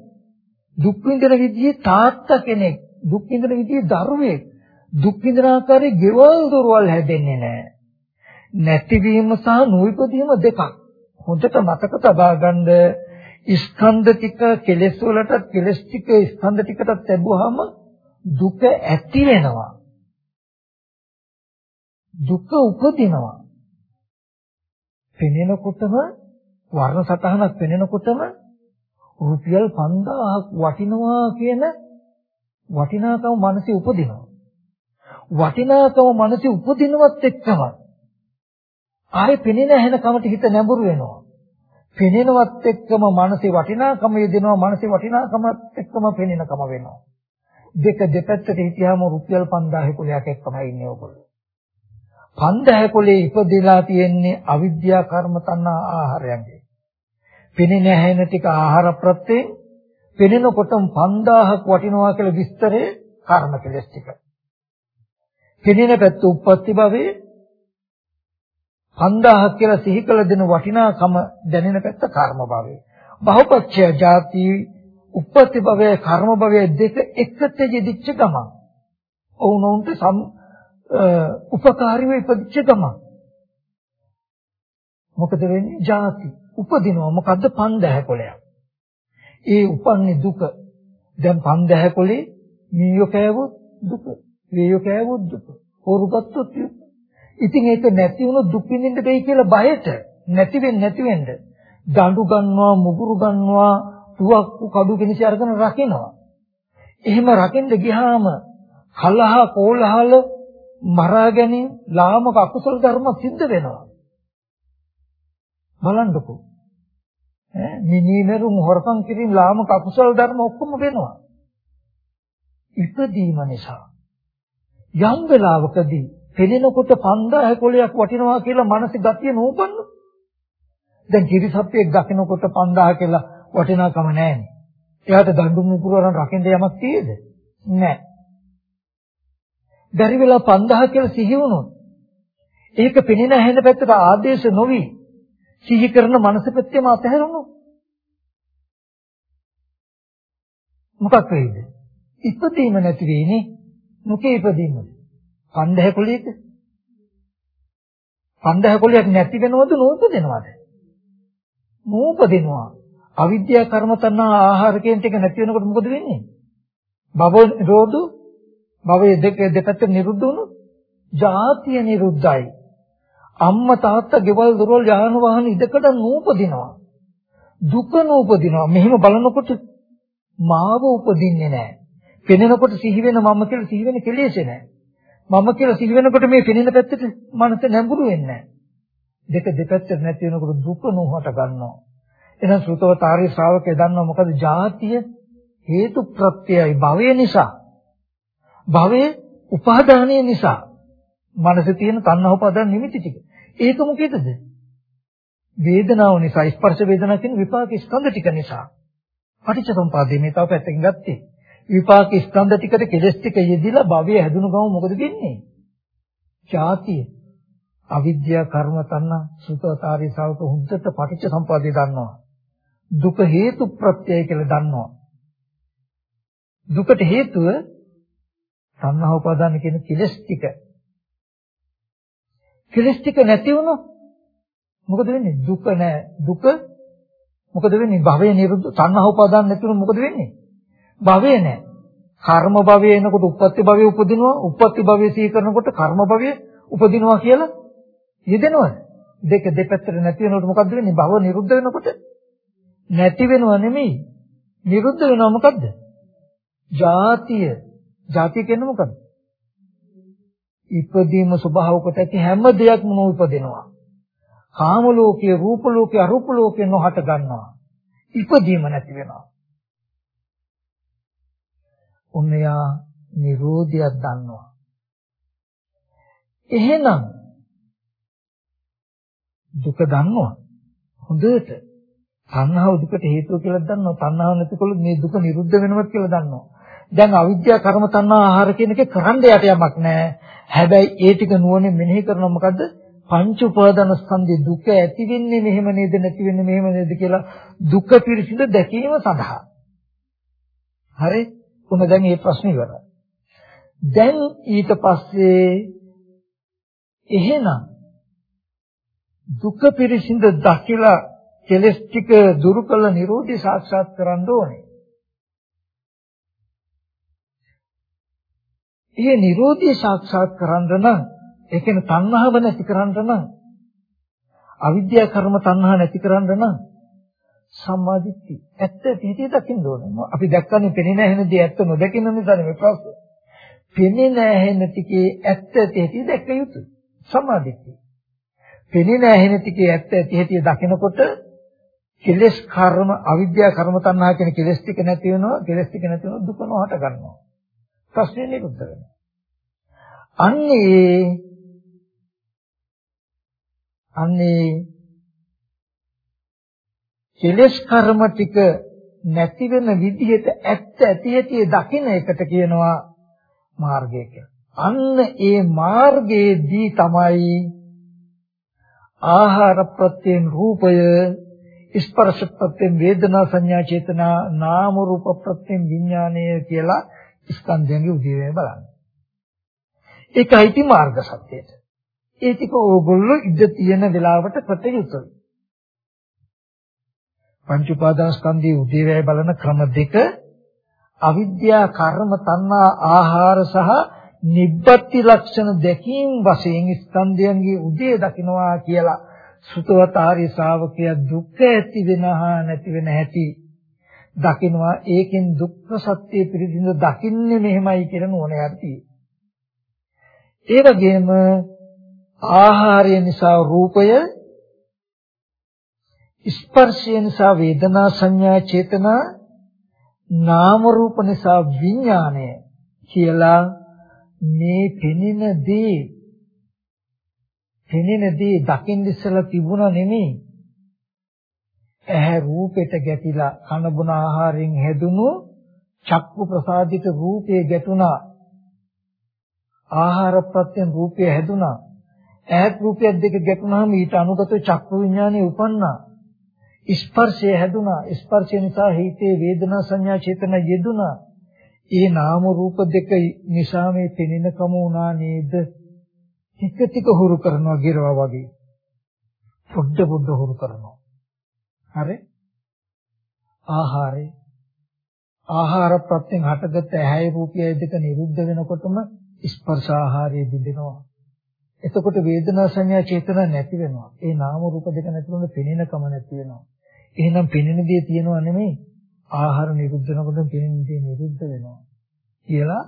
Speaker 1: දුක් විඳින විදිහේ තාත්තා කෙනෙක් දුක් විඳින විදිහේ දරුවෙක් දුක් විඳින ආකාරයේ ගෙවල් දොරවල් හැදෙන්නේ නැහැ නැතිවීම සහ නූපදීම දෙකක් හොඳට මතක තබා ගන්න ස්කන්ධ ටික කෙලෙස් වලට කෙලෙස් ටික ස්කන්ධ ටිකටත් ලැබුවාම දුක ඇති වෙනවා දුක උපදිනවා පෙනෙනකොටම වර්ණ සතහනක් පෙනෙනකොටම රුපියල් 5000ක් වටිනවා කියන වටිනාකම මනසේ උපදිනවා වටිනාකම මනසේ උපදිනවත් එක්කම ආයේ පෙනෙන ඇහෙන කමට හිත නැඹුරු වෙනවා. පෙනෙනවත් එක්කම මානසික වටිනාකම යෙදෙනවා මානසික වටිනාකමත් එක්කම පෙනෙනකම වෙනවා. දෙක දෙපැත්තට හිටියාම රුපියල් 5000 කුලයක් එක්කමයි ඉන්නේ ඔයගොල්ලෝ. 5000 කුලේ ඉපදෙලා තියෙන්නේ අවිද්‍යා කර්ම තණ්හා ආහාරයන්ගේ. පෙනෙන ඇහෙන ටික ආහාර ප්‍රත්‍යයෙන් පෙනෙනකොටම 5000ක් වටිනවා කියලා විස්තරේ කර්ම කෙලස් ටික. පෙනෙන පැත්ත උප්පත්ති භවයේ 5000ක් කියලා සිහි කළ දෙන වටිනාකම දැනෙන පැත්ත කර්ම භවය. බහුපක්ෂය ಜಾති උප්පත්ති භවය කර්ම භවය දෙක එකට යෙදිච්ච ගමන්. ඔවුනොන්ට සම් උපකාරීව ඉපදිච්ච ගමන්. මොකද වෙන්නේ? ಜಾති උපදිනවා. මොකද්ද 5000 කොලයක්. ඒ උපන්නේ දුක. දැන් 5000 කොලේ මීයෝ කෑවොත් දුක. වේයෝ කෑවොත් දුක. හොරුගත්තොත් ඉතින් ඒක නැති වුණොත් දුක් විඳින්න බැයි කියලා බයට නැති වෙන්නේ නැති වෙන්න දඬු ගන්නවා මුගුරු ගන්නවා තුවක්කු කඩු කිනිසි අරගෙන රකින්නවා. එහෙම රකින්න ගියාම කලහ කෝලහල මරා ගැනීම ලාමක අකුසල ධර්ම සිද්ධ වෙනවා. බලන්නකෝ. ඈ මිනිමෙරුම් හොරකම් කිරීම ලාමක අකුසල ධර්ම ඔක්කොම වෙනවා. ඉපදීම නිසා යම් වෙලාවකදී පෙනෙනකොට 5000 කොලයක් වටිනවා කියලා මනසේ ගතිය නෝපන්න. දැන් කිරිසප්පියෙක් දකිනකොට 5000 කියලා වටිනාකම නැහැනේ. එයාට දඬු මුකුරන රකින්න යමක් තියෙද? නැහැ. බැරි වෙලා 5000 කියලා සිහි වුණොත් ඒක පෙනෙන ඇහෙන පැත්තට ආදේශ නොවි සිහි කරන මනස පැත්තේම අතහැරුණොත් මොකක් වෙයිද? ඉපදීම නැති වෙයිනේ. මොකේ ඉපදීමද? පණ්ඩහ කුලියක. පණ්ඩහ කුලියක් නැති වෙනවද නූපදිනවද? නූපදිනවා. අවිද්‍යා කර්ම තණ්හා ආහාර කියන ටික නැති වෙනකොට මොකද වෙන්නේ? භව නිරෝධ භවයේ දෙක දෙපැත්ත නිරුද්ධ වුණොත් ජාතිය නිරුද්ධයි. අම්මා තාත්තා ගෙවල් දොරවල් යාන වාහන ඉදකට නූපදිනවා. දුක නූපදිනවා. මෙහෙම බලනකොට මාව උපදින්නේ නැහැ. පෙනෙනකොට සිහි වෙන මම කියලා සිහි වෙන කෙලෙසේ නැහැ. මම කියලා සිහි වෙනකොට මේ පෙනෙන පැත්තට මනස නැඹුරු වෙන්නේ නැහැ. දෙක දෙපැත්තට නැති වෙනකොට දුක නොහට ගන්නවා. එහෙනම් සුතවතාරී ශ්‍රාවකය දන්නවා මොකද ජාතිය හේතු ප්‍රත්‍යයයි භවය නිසා. භවයේ උපාදානය නිසා මනසේ තියෙන තණ්හා උපාදාන නිමිති ටික. ඒක මොකේදද? වේදනාව නිසා ස්පර්ශ වේදනා කියන විපාක ස්කන්ධ ටික නිසා. පටිච්චසමුපාදේ මේ තව පැත්තකින් ගත්තේ. විපාක ස්කන්ධ ටිකට කෙලස් ටික යෙදිලා භවය හැදුණු ගම මොකද වෙන්නේ? ඡාතිය. අවිද්‍යා කර්ම තණ්හා සුතතාරී ශාවක හුද්දට පටිච්චසමුපාදේ දන්නවා. දුක හේතු ප්‍රත්‍යය කියලා දන්නවා. දුකට හේතුව තණ්හා උපාදාන කියන කෙලස් ටික. කෙලස් ටික නැති වුණොත් මොකද වෙන්නේ? දුක නැ දුක මොකද වෙන්නේ? භවය නිරුද්ධ තණ්හා උපාදාන නැතුණු මොකද වෙන්නේ? භවය නැහැ. කර්ම භවය එනකොට උප්පත්ති භවය උපදිනවා. උප්පත්ති භවය සිහි කරනකොට කර්ම භවය උපදිනවා කියලා යෙදෙනවද? දෙක දෙපැත්තට නැති වෙනකොට මොකද්ද වෙන්නේ? භව නිරුද්ධ වෙනකොට නැති වෙනව නෙමෙයි. නිරුද්ධ වෙනව මොකද්ද? ජාතිය. ජාතිය කියන්නේ මොකද්ද? ඉපදීම ස්වභාව කොට ඇති හැම දෙයක්ම නොඋපදිනවා. කාම ලෝකයේ රූප ලෝකයේ අරූප ලෝකයේ නොහට ගන්නවා. ඉපදීම නැති වෙනවා. උන්යා නිරෝධියක් දන්නවා. එහෙනම් දුක දන්නවා. හොඳට. තණ්හාව දුකට හේතුව කියලා දන්නවා. තණ්හාව නැතිකොලොත් මේ දුක නිරුද්ධ වෙනවත් කියලා දන්නවා. දැන් අවිද්‍යාව කර්ම තණ්හා ආහාර කියන එකේ කරන්න යට යමක් නැහැ. හැබැයි ඒ ටික නුවණින් මෙනෙහි කරනවා මොකද්ද? පංච උපාදාන ස්කන්ධේ දුක ඇති වෙන්නේ මෙහෙම නේද නැති වෙන්නේ මෙහෙම නේද කියලා දුක පිරිසිඳ දැකීම සඳහා. හරි? උන දැන් මේ ප්‍රශ්නේ ඉවරයි. දැන් ඊට පස්සේ එහෙනම් දුක පිරිසිඳ දකිලා කෙලස් ටික දුරු කළ නිරෝධي සාක්ෂාත් කරන්න ඕනේ. ඒ නිරෝධي සාක්ෂාත් කරන්න නම් ඒ කියන්නේ තණ්හාව නැති කරන්න නම් අවිද්‍යා කර්ම තණ්හා නැති කරන්න නම් සම්මාදිට්ඨිය ඇත්ත පිටේ දකින්න ඕනේ. අපි දැක්කනේ පෙනෙන ඇහෙනදී ඇත්ත නොදකින්න නිසානේ මේ ප්‍රශ්නේ. පෙනෙන ඇහෙන ටිකේ ඇත්ත ඇති දැක්ක යුතුයි. සම්මාදිට්ඨිය. පෙනෙන ඇහෙන ටිකේ ඇත්ත ඇති දකිනකොට කෙලස් කර්ම අවිද්‍යා කර්ම තණ්හා කියන කෙලස් ටික නැති වෙනවා. කෙලස් ටික නැති වෙනවා දුක නොහට ගන්නවා. ප්‍රශ්නේ නිරුද්ධ වෙනවා. අන්නේ අන්නේ කෙලස් කර්ම ටික නැති වෙන විදිහට ඇත්ත ඇති ඇති දකින එකට කියනවා මාර්ගය කියලා. අන්න ඒ මාර්ගයේදී තමයි ආහාර ප්‍රත්‍යයෙන් රූපය ස්පර්ශ ප්‍රත්‍යයෙන් වේදනා සංඥා චේතනා නාම රූප ප්‍රත්‍යයෙන් විඥානය කියලා ස්කන්ධයන්ගේ උදේවැය බලන්න. ඒකයි ති මාර්ග සත්‍යයට. ඒ ටික ඕගොල්ලෝ ඉඳ තියෙන වෙලාවට ප්‍රතියුතුයි. පංච උපාදානස්කන්ධයේ උදේවැය බලන ක්‍රම දෙක අවිද්‍යා කර්ම තණ්හා ආහාර සහ නිබ්බති ලක්ෂණ දෙකීම් වශයෙන් ස්කන්ධයන්ගේ උදේ දකින්නවා කියලා සුතවත ආර්ය ශ්‍රාවකයා දුක ඇති වෙනහා නැති වෙන හැටි දකින්නවා ඒකෙන් දුක්ඛ සත්‍ය පිළිබඳ දකින්නේ මෙහෙමයි කියලා නුවණ යති. ඒ වගේම ආහාරය නිසා රූපය ස්පර්ශය නිසා වේදනා සංඥා චේතනා නාම රූප නිසා විඥාණය කියලා මේ පෙනෙන දේ පෙනෙන දේ දකින්න ඉස්සලා තිබුණා නෙමෙයි ඇහැ රූපෙට ගැටිලා කන බොන ආහාරයෙන් හැදුණු චක්කු ප්‍රසාදිත රූපේ ගැටුණා ආහාර ප්‍රත්‍යයෙන් රූපය හැදුනා ඈත් රූපයක් දෙක ගැටුනහම ඊට අනුගතව චක්කු විඥානය උපන්නා. ස්පර්ශය හැදුනා. ස්පර්ශය නිසා හිතේ වේදනා සංඥා චේතන යෙදුනා. ඒ නාම රූප දෙක නිසා මේ පෙනෙනකම වුණා නේද? ටික ටික හුරු කරනවා ගිරවා වගේ. පොඩ පොඩ හුරු කරනවා. හරි? ආහාරේ ආහාර ප්‍රත්‍යයෙන් හටගත් ඇහැයි රූපයයි දෙක නිරුද්ධ වෙනකොටම ස්පර්ශ ආහාරය බිඳෙනවා. එතකොට වේදනා සංඥා චේතනා නැති වෙනවා. ඒ නාම රූප දෙක නැති වුණොත් පෙනෙනකම නැති වෙනවා. එහෙනම් පෙනෙන දේ තියෙනව නෙමෙයි. ආහාර නිරුද්ධ වෙනකොට පෙනෙන දේ නිරුද්ධ වෙනවා. කියලා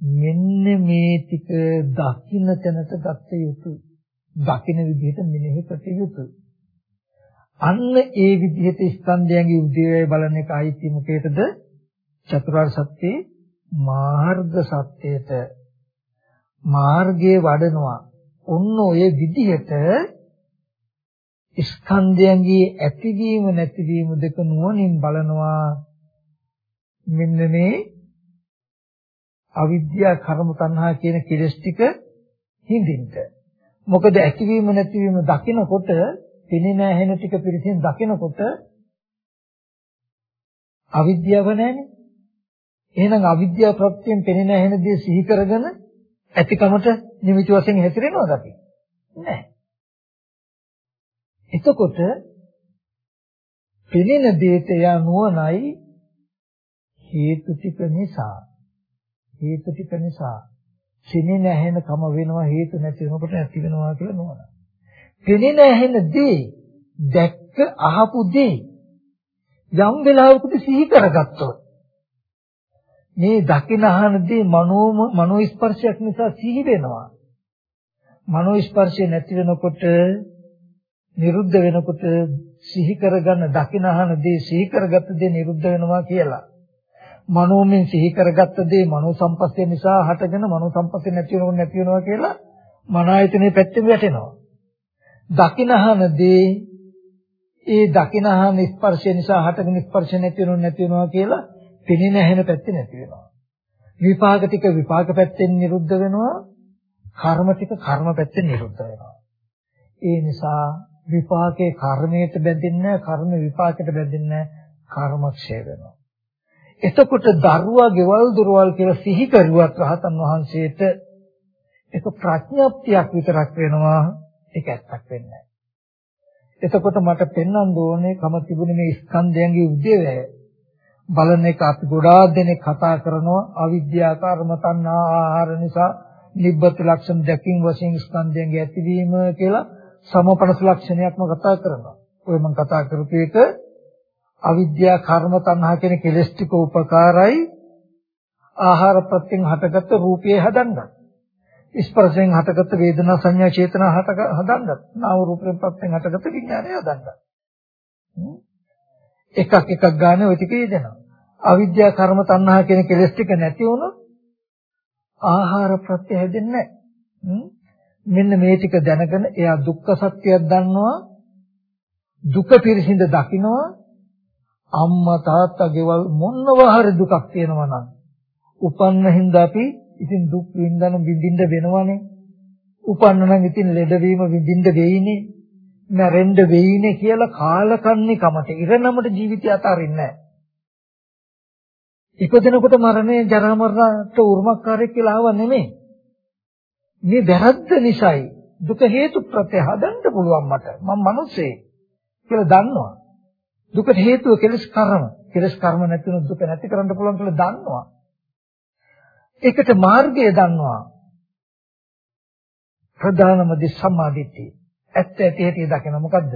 Speaker 1: මෙන්න මේ ටික දකින්න තැනට ගත යුතුයි. දකින්න විදිහට මෙනෙහි කළ යුතුයි. අන්න ඒ විදිහට ස්කන්ධයන්ගේ උදේවැය බලන එක අයිති මොකේද? චතුරාර්ය සත්‍යයේ මාර්ග සත්‍යයට මාර්ගයේ වඩනවා. ඔන්න ඔය විදිහට ස්කන්ධයන්ගේ ඇතිවීම නැතිවීම දෙක නුවණින් බලනවා. මෙන්න මේ අවිද්‍යා කර්ම තණ්හා කියන කෙලස් ටික හිඳින්න. මොකද ඇතිවීම නැතිවීම දකිනකොට පෙනෙන ඇහෙන ටික පිරිසින් දකිනකොට අවිද්‍යාව නැහැනේ. එහෙනම් අවිද්‍යාව ප්‍රත්‍යයෙන් පෙනෙන ඇහෙන දේ සිහි කරගෙන ඇතිකමට නිමිති වශයෙන් හැතිරෙනවද අපි? නැහැ. එතකොට පෙනෙන දේට යා නුවණයි හේතු ටික නිසා හේතු ටික නිසා සිනේ නැහෙන කම වෙනවා හේතු නැති වෙනකොට නැති වෙනවා කියලා නුවණ. පෙනෙන ඇහෙන දේ දැක්ක අහපු දේ යම් වෙලාවකදී සිහි කරගත්තොත් මේ දකින අහන දේ මනෝම මනෝ ස්පර්ශයක් නිසා සිහි වෙනවා. මනෝ ස්පර්ශය නැති වෙනකොට නිරුද්ධ වෙනකොට සිහි කරගන්න දකින අහන දේ සිහි කරගත්ත දේ නිරුද්ධ වෙනවා කියලා. මනෝමෙන් සිහි කරගත්ත දේ මනෝ සම්පස්සේ නිසා හටගෙන මනෝ සම්පස්සේ නැති වෙනකොට නැති වෙනවා කියලා මන ආයතනේ පැත්තෙන් වැටෙනවා. දකිනහන දේ ඒ දකිනහන ස්පර්ශය නිසා හටගෙන ස්පර්ශ නැති වෙනව නැති වෙනවා කියලා පෙනෙන ඇහෙන පැත්තේ නැති වෙනවා. විපාක ටික විපාක පැත්තෙන් නිරුද්ධ වෙනවා. කර්ම ටික කර්ම පැත්තෙන් නිරුද්ධ වෙනවා. ඒ නිසා විපාකේ කර්මයට බැඳෙන්නේ කර්ම විපාකයට බැඳෙන්නේ කර්මක්ෂය වෙනවා. එතකොට දරුවා ගෙවල් දොරවල් කියලා සිහි කරුවත් රහතන් වහන්සේට ඒක ප්‍රඥාප්තියක් විතරක් වෙනවා ඒක ඇත්තක් වෙන්නේ නැහැ. එතකොට මට පෙන්වන්න ඕනේ කම තිබුණේ මේ ස්කන්ධයන්ගේ උදේවැය බලන එක අපි ගොඩාක් දෙනෙක් කතා කරනවා අවිද්‍යා කර්ම තණ්හා ආහාර නිසා නිබ්බත් ලක්ෂණ දැකීම වශයෙන් ස්කන්ධයන්ගේ ඇතිවීම කියලා සමපනස ලක්ෂණයක්ම කතා කරනවා. ඔය මම කතා කරපු එක අවිද්‍යා කර්ම තණ්හා කියන කෙලෙස් ටික උපකාරයි ආහාර ප්‍රත්‍යයෙන් හටගත්ත රූපයේ හදන්නත්. ස්පර්ශයෙන් හටගත්ත වේදනා සංඥා චේතනා හට හදන්නත්. නාම රූපයෙන් ප්‍රත්‍යයෙන් හටගත්ත විඥානය හදන්නත්. එකක් එකක් ගන්න ওই ටික යෙදෙනවා. අවිද්‍යා කර්ම තණ්හා කියන කෙලෙස් ටික නැති වුණොත් ආහාර ප්‍රත්‍ය හැදෙන්නේ නැහැ. මෙන්න මේ ටික දැනගෙන එයා දුක්ඛ සත්‍යයක් දන්නවා. දුක පිරිසිඳ දකින්නවා. අම්මා තාත්තා ගෙවල් මොනවා හරි දුකක් තියෙනවා නම් උපන්න හින්දා අපි ඉතින් දුක් විඳන විඳින්න වෙනවනේ. උපන්න නම් ඉතින් ලෙඩවීම විඳින්න වෙයිනේ. මැරෙන්න වෙයිනේ කියලා කාලකන්ණි කමට ඉරනමට ජීවිතය අතාරින්නේ නැහැ. ඉපදෙනකොට මරණය ජරා මරණට උරුමකාරයෙක් කියලා ආව නෙමෙයි. මේ වැරද්ද නිසායි දුක හේතු ප්‍රත්‍ය හදන්න පුළුවන් මට. මම මිනිස්සේ කියලා දන්නවා. දුකට හේතුව කෙලස් කර්ම. කෙලස් කර්ම නැතිනම් දුක නැති කරන්න පුළුවන් කියලා දන්නවා. ඒකට මාර්ගය දන්නවා. ප්‍රධානම දි සම්මාදිට්ඨිය. ඇත්ත ඇති හැටි දකින මොකද්ද?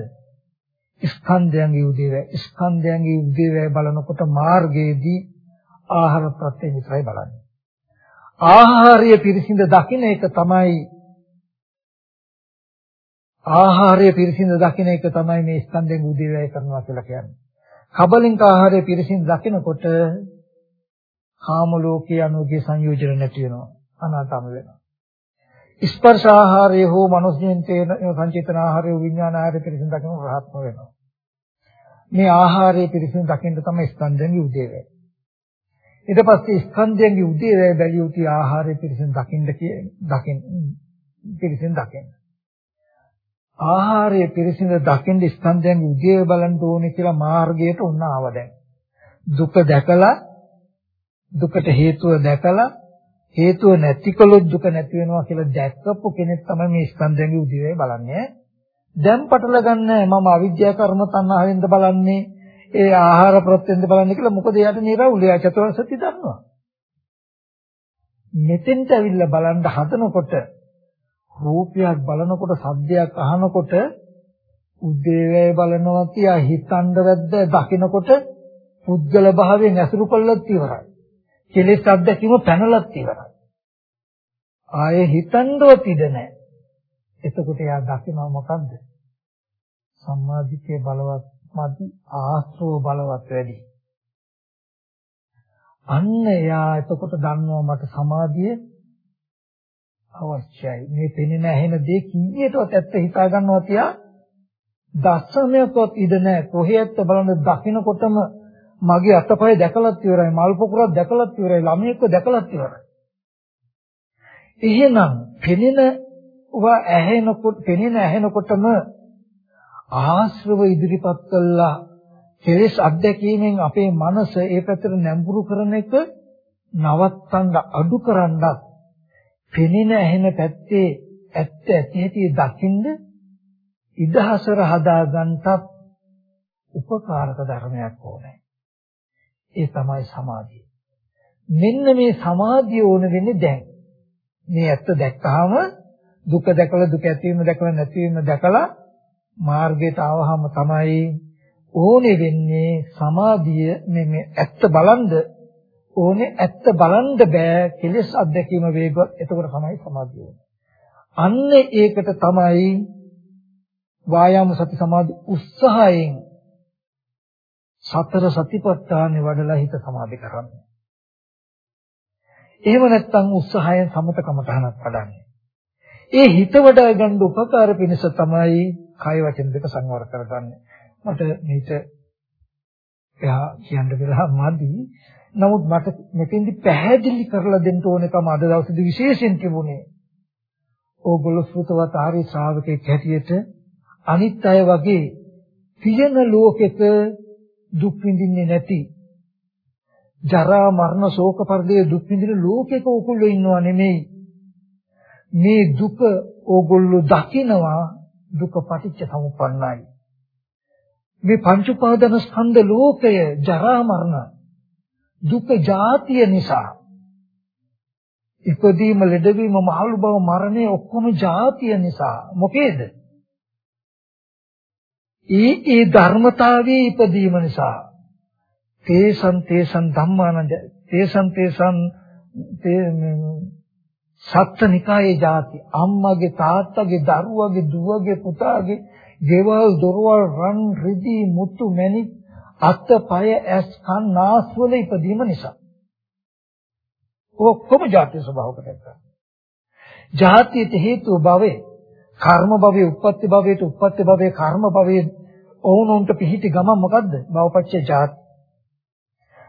Speaker 1: ස්කන්ධයන්ගේ උදේවැ ස්කන්ධයන්ගේ උදේවැ බලනකොට මාර්ගයේදී ආහාර ප්‍රත්‍ය විතරයි බලන්නේ. ආහාරය පිරිසිඳ දකින එක තමයි ආහාරය පිරිසිඳ දකින එක තමයි මේ ස්කන්ධයෙන් උදේවැය කරනවා කියලා කියන්නේ. කබලින්ක ආහාරය පිරිසිඳ දකිනකොට කාම ලෝකයේ අනුගේ සංයෝජන නැති වෙනවා. අනාතම වෙනවා. ස්පර්ශ ආහාරය හෝ මනෝස්යෙන් තේන සංචේතන ආහාරය විඥාන ආහාරය පිරිසිදු දකින්න රහත්ම වෙනවා. මේ ආහාරය පිරිසිදු දකින්න තමයි ස්කන්ධයන්ගේ උදේවැය. ඊට පස්සේ ස්කන්ධයන්ගේ උදේවැය බැලිය යුතු ආහාරය පිරිසිදු දකින්න කිය දකින්න පිරිසිදු දකින්න. ආහාරය පිරිසිඳ දකින්න ස්කන්ධයන්ගේ උදේ බලන්න ඕනේ කියලා මාර්ගයට උන්න ආව දැන්. දුක දැකලා දුකට හේතුව දැකලා හේතුව නැතිකොලොත් දුක නැති වෙනවා කියලා දැක්කපු කෙනෙක් තමයි මේ ස්කන්ධයන්ගේ උදේ බලන්නේ. දැන් පටල ගන්න මම අවිද්‍යා කර්ම තණ්හාවෙන්ද බලන්නේ ඒ ආහාර ප්‍රත්‍යෙන්ද බලන්නේ කියලා මොකද එයාට නිරවුල් එයා චතුරාර්ය සත්‍ය දන්නවා. මෙතෙන්ට ඇවිල්ලා බලන්න හදනකොට රූපයක් බලනකොට සද්දයක් අහනකොට උදේවැය බලනවා තියා හිතන්න වැද්ද දකිනකොට පුද්ගල භාවයෙන් ඇසුරු කළත් ඉවරයි. කෙලෙස් අත්දැකීම පැනලත් ඉවරයි. ආයේ හිතන්නවත් ඉඩ නැහැ. එතකොට එයා දකිනවා මොකද්ද? සම්මාදිට්ඨිය බලවත් මදි ආශ්‍රව බලවත් වැඩි. අන්න එයා එතකොට දන්නවා මට සමාධිය අවශ්‍යයි. මේ පෙනෙන ඇහෙන දේ කීයටවත් ඇත්ත හිතා ගන්නවා තියා දස්සමයක්වත් ඉඩ නැහැ. කොහේත් බලන දකින්නකොටම මගේ අතපය දැකලත් ඉවරයි. මල් පොකුරක් දැකලත් ඉවරයි. ළමයෙක්ව දැකලත් ඉවරයි. එහෙනම් පෙනෙන වා ඇහෙනකොට පෙනෙන ඇහෙනකොටම ආශ්‍රව ඉදිරිපත් කළා කෙලෙස් අධ්‍යක්ීමෙන් අපේ මනස ඒ පැත්තට නැඹුරු කරන එක නවත්තන්න අඩු කරන්නත් පෙනෙන ඇහෙන පැත්තේ ඇත්ත ඇති ඇති දකින්ද ඉදහසර හදාගන්නත් උපකාරක ධර්මයක් ඕනේ. ඒ තමයි සමාධිය. මෙන්න මේ සමාධිය ඕන වෙන්නේ දැන්. මේ ඇත්ත දැක්කහම දුක දැකලා දුක ඇතිවීම දැකලා නැතිවීම දැකලා මාර්ගයට ආවහම තමයි ඕනේ වෙන්නේ සමාධිය මේ මේ ඇත්ත බලන්ද ඕනේ ඇත්ත බලන්න බෑ කෙලෙස් අත්දැකීම වේගවත් එතකොට තමයි සමාධිය අන්න ඒකට තමයි වායාම සති සමාධි උත්සාහයෙන් සතර සතිපට්ඨානෙ වඩලා හිත සමාධි කරන්නේ. එහෙම නැත්නම් උත්සාහයෙන් සමතකම තහනක් වඩන්නේ. ඒ හිත වඩා ගන්න උපකාර පිණිස තමයි කය වචන දෙක සංවර කරගන්නේ. මට මේක එහා කියන්න වෙලා මදි. නමුත් මට මෙතෙන්දි පැහැදිලි කරලා දෙන්න ඕනකම අද දවසේදී විශේෂයෙන් තිබුණේ. ඕගොල්ලෝ සුතවත් ආර්ය ශ්‍රාවකෙක් හැටියට අනිත් අය වගේ තියෙන ලෝකෙක දුක් විඳින්නේ නැති. ජරා මරණ ශෝක පරිදේ දුක් විඳින ලෝකෙක ඕගොල්ලෝ ඉන්නව නෙමෙයි. මේ දුක ඕගොල්ලෝ දකිනවා දුක පටිච්ච සමුප්පන්නයි. මේ පංච උපාදාන ස්කන්ධ ලෝකය ජරා මරණ දුක ජාතිය නිසා ඉපදීම ලෙඩවීම මහලු බව මරණය ඔක්කොම ජාතිය නිසා. මොකේද? ඒ ඒ ධර්මතාවයේ ඉපදීම නිසා තේසං තේසං ධම්මානන්ද තේසං තේසං සත්තනිකායේ જાති අම්මගේ තාත්තගේ දරුවගේ දුවගේ පුතාගේ දේවල් දොරවල් රන් රිදි මුතු මැණික් අත පය ඇස් කන් නාස් වල ඉපදීම නිසා ඔක්කොම જાති ස්වභාවකට එක්ක. જાතියට හේතු භවයේ කර්ම භවයේ උප්පත්ති භවයට උප්පත්ති භවයේ කර්ම භවයේ ඔවුනොන්ට පිහිටි ගමන් මොකද්ද? භවපච්චය ಜಾති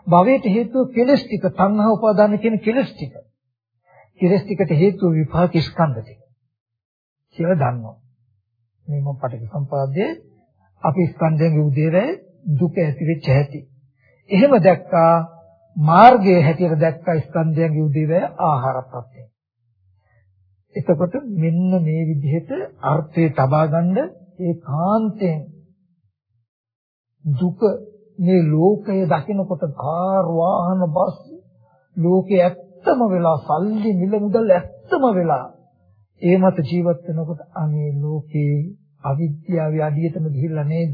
Speaker 1: භවයට හේතුව කෙලස් ටික තණ්හා උපාදාන කියන කෙලස් ටික. කෙලස් ටිකට හේතුව විපාක ස්කන්ධ ටික. කියලා දන්නවා. මේ මොම් පටික සම්පාදයේ අපි ස්කන්ධයන්ගේ උදේරේ දුක ඇති වෙච්ච හැටි. එහෙම දැක්කා මාර්ගයේ හැටියට දැක්කා ස්කන්ධයන්ගේ උදේරේ ආහාර ප්‍රත්‍යය. එතකොට මෙන්න මේ විදිහට අර්ථය තබා ගන්න ඒකාන්තයෙන් දුක මේ ලෝකය දකිනකොට කාර් වාහන බස් ලෝකයේ ඇත්තම වෙලා සල්ලි මිල මුදල් ඇත්තම වෙලා ඒ මත ජීවත් වෙනකොට අනේ ලෝකේ අවිද්‍යාවේ අඩියටම ගිහිල්ලා නේද?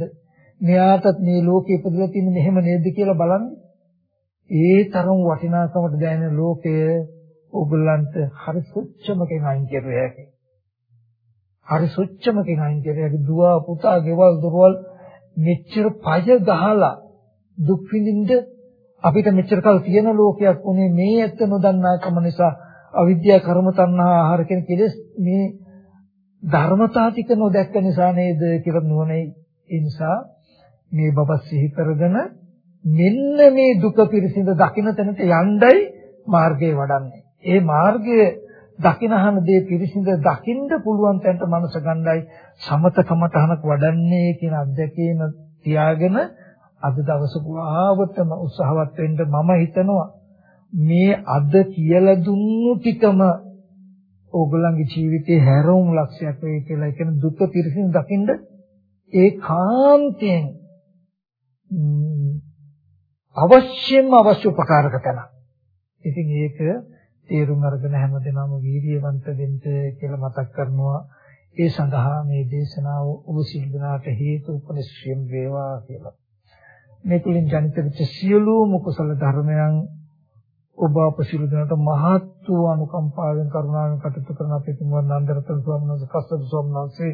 Speaker 1: මෙයාටත් මේ ලෝකෙ ඉපදලා තින්නේ මෙහෙම නේද කියලා බලන්න. ඒ තරම් වටිනාකමට දැනෙන ලෝකය ඕගොල්ලන්ට හරි සුච්චමකින් අයින් කරුවේ හැකි. හරි සුච්චමකින් අයින් කරුවේ හැකි. දුව පුතා ගෙවල් දොරවල් මෙච්චර පය ගහලා දුක් විඳින්න අපිට මෙච්චර කල් තියෙන ලෝකයක් උනේ මේ ඇත්ත නොදන්නාකම නිසා අවිද්‍යාව කර්ම තණ්හා ආහාර කියන කෙලෙස් මේ ධර්මතා ටික නොදැක්ක නිසා නේද කියලා නුවණේ ඒ නිසා මේ බබ සිහි කරගෙන මෙන්න මේ දුක පිරිසිඳ දකින්න තැනට යණ්ඩයි මාර්ගය වඩන්නේ. ඒ මාර්ගය දකිනහන දේ පිරිසිඳ දකින්න පුළුවන් තැනට මනස ගණ්ඩායි සමතකමතහනක් වඩන්නේ කියන අත්දැකීම තියාගෙන අද දවස පුරාවටම උත්සාහවත් වෙන්න මම හිතනවා මේ අද කියලා දුන්නු ටිකම ඕගොල්ලන්ගේ ජීවිතේ හැරවුම් ලක්ෂයක් වෙයි කියලා. ඒ කියන්නේ දුක පිරිසිදු දකින්න ඒකාන්තයෙන් අවශ්‍යම අවශ්‍ය උපකාරක තැන. ඉතින් ඒක තේරුම් අරගෙන හැමදෙනාම වීර්යවන්ත වෙන්න කියලා මතක් කරනවා. ඒ සඳහා මේ දේශනාව ඔබ සිල්දනාට හේතු උපනිශ්‍රේම වේවා කියලා. මේ තුලින් ජනිත වෙච්ච සියලුම කුසල ධර්මයන් ඔබ අප සියලු දෙනාට මහත් වූ අනුකම්පාවෙන් කරුණාවෙන් කටයුතු කරන අපේ තුන්වන් නන්දරතන ස්වාමීන් වහන්සේ කස්සප ස්වාමීන් වහන්සේ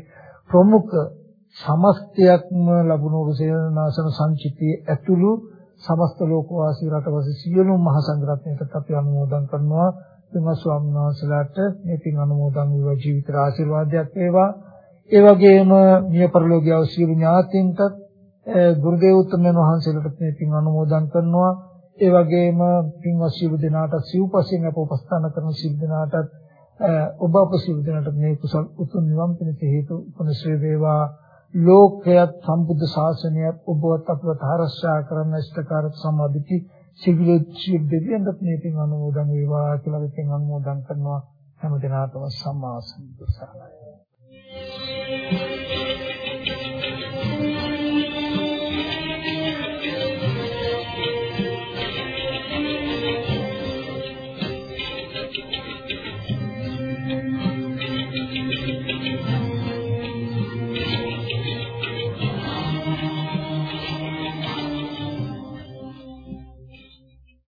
Speaker 1: ප්‍රමුඛ සමස්තයක්ම ලැබුණු සේනාසන සංචිතයේ ඇතුළු සමස්ත ලෝකවාසී රටවැසි සියලුම මහ සංඝරත්නයට අපි අනුමෝදන් කරනවා. පින්වත් ස්වාමීන් වහන්සේලාට මේ පින් අනුමෝදන් වේවා ජීවිත ආශිර්වාදයක් වේවා. ඒ වගේම මිය පරලෝකීය සියලු ඥාතීන්ට ගුරු දේවෝත්තමයන් වහන්සේලාට මේ පින් අනුමෝදන් කරනවා. ඒ වගේම පින්වත් සියලු දෙනාට සිව්පසෙන් අප උපස්ථාන කරන සියලු දෙනාට ඔබ අප සියලු දෙනාට මේ කුසල් උතුම් නිවන් පිණිස හේතු උපනිශ්‍රේ වේවා. ලෝකයත් සම්බුද්ධ ශාසනයත් ඔබවත් අපවත් ආරක්ෂා කරන ඉෂ්ඨකාරක සමාධිති සිවිලච්චි දෙවියන්ට මේ පින් අනුමෝදන් වේවා කියලා පින් අනුමෝදන් කරනවා. හැම දිනාටම සම්මා සම්බුද්ධ සරණයි.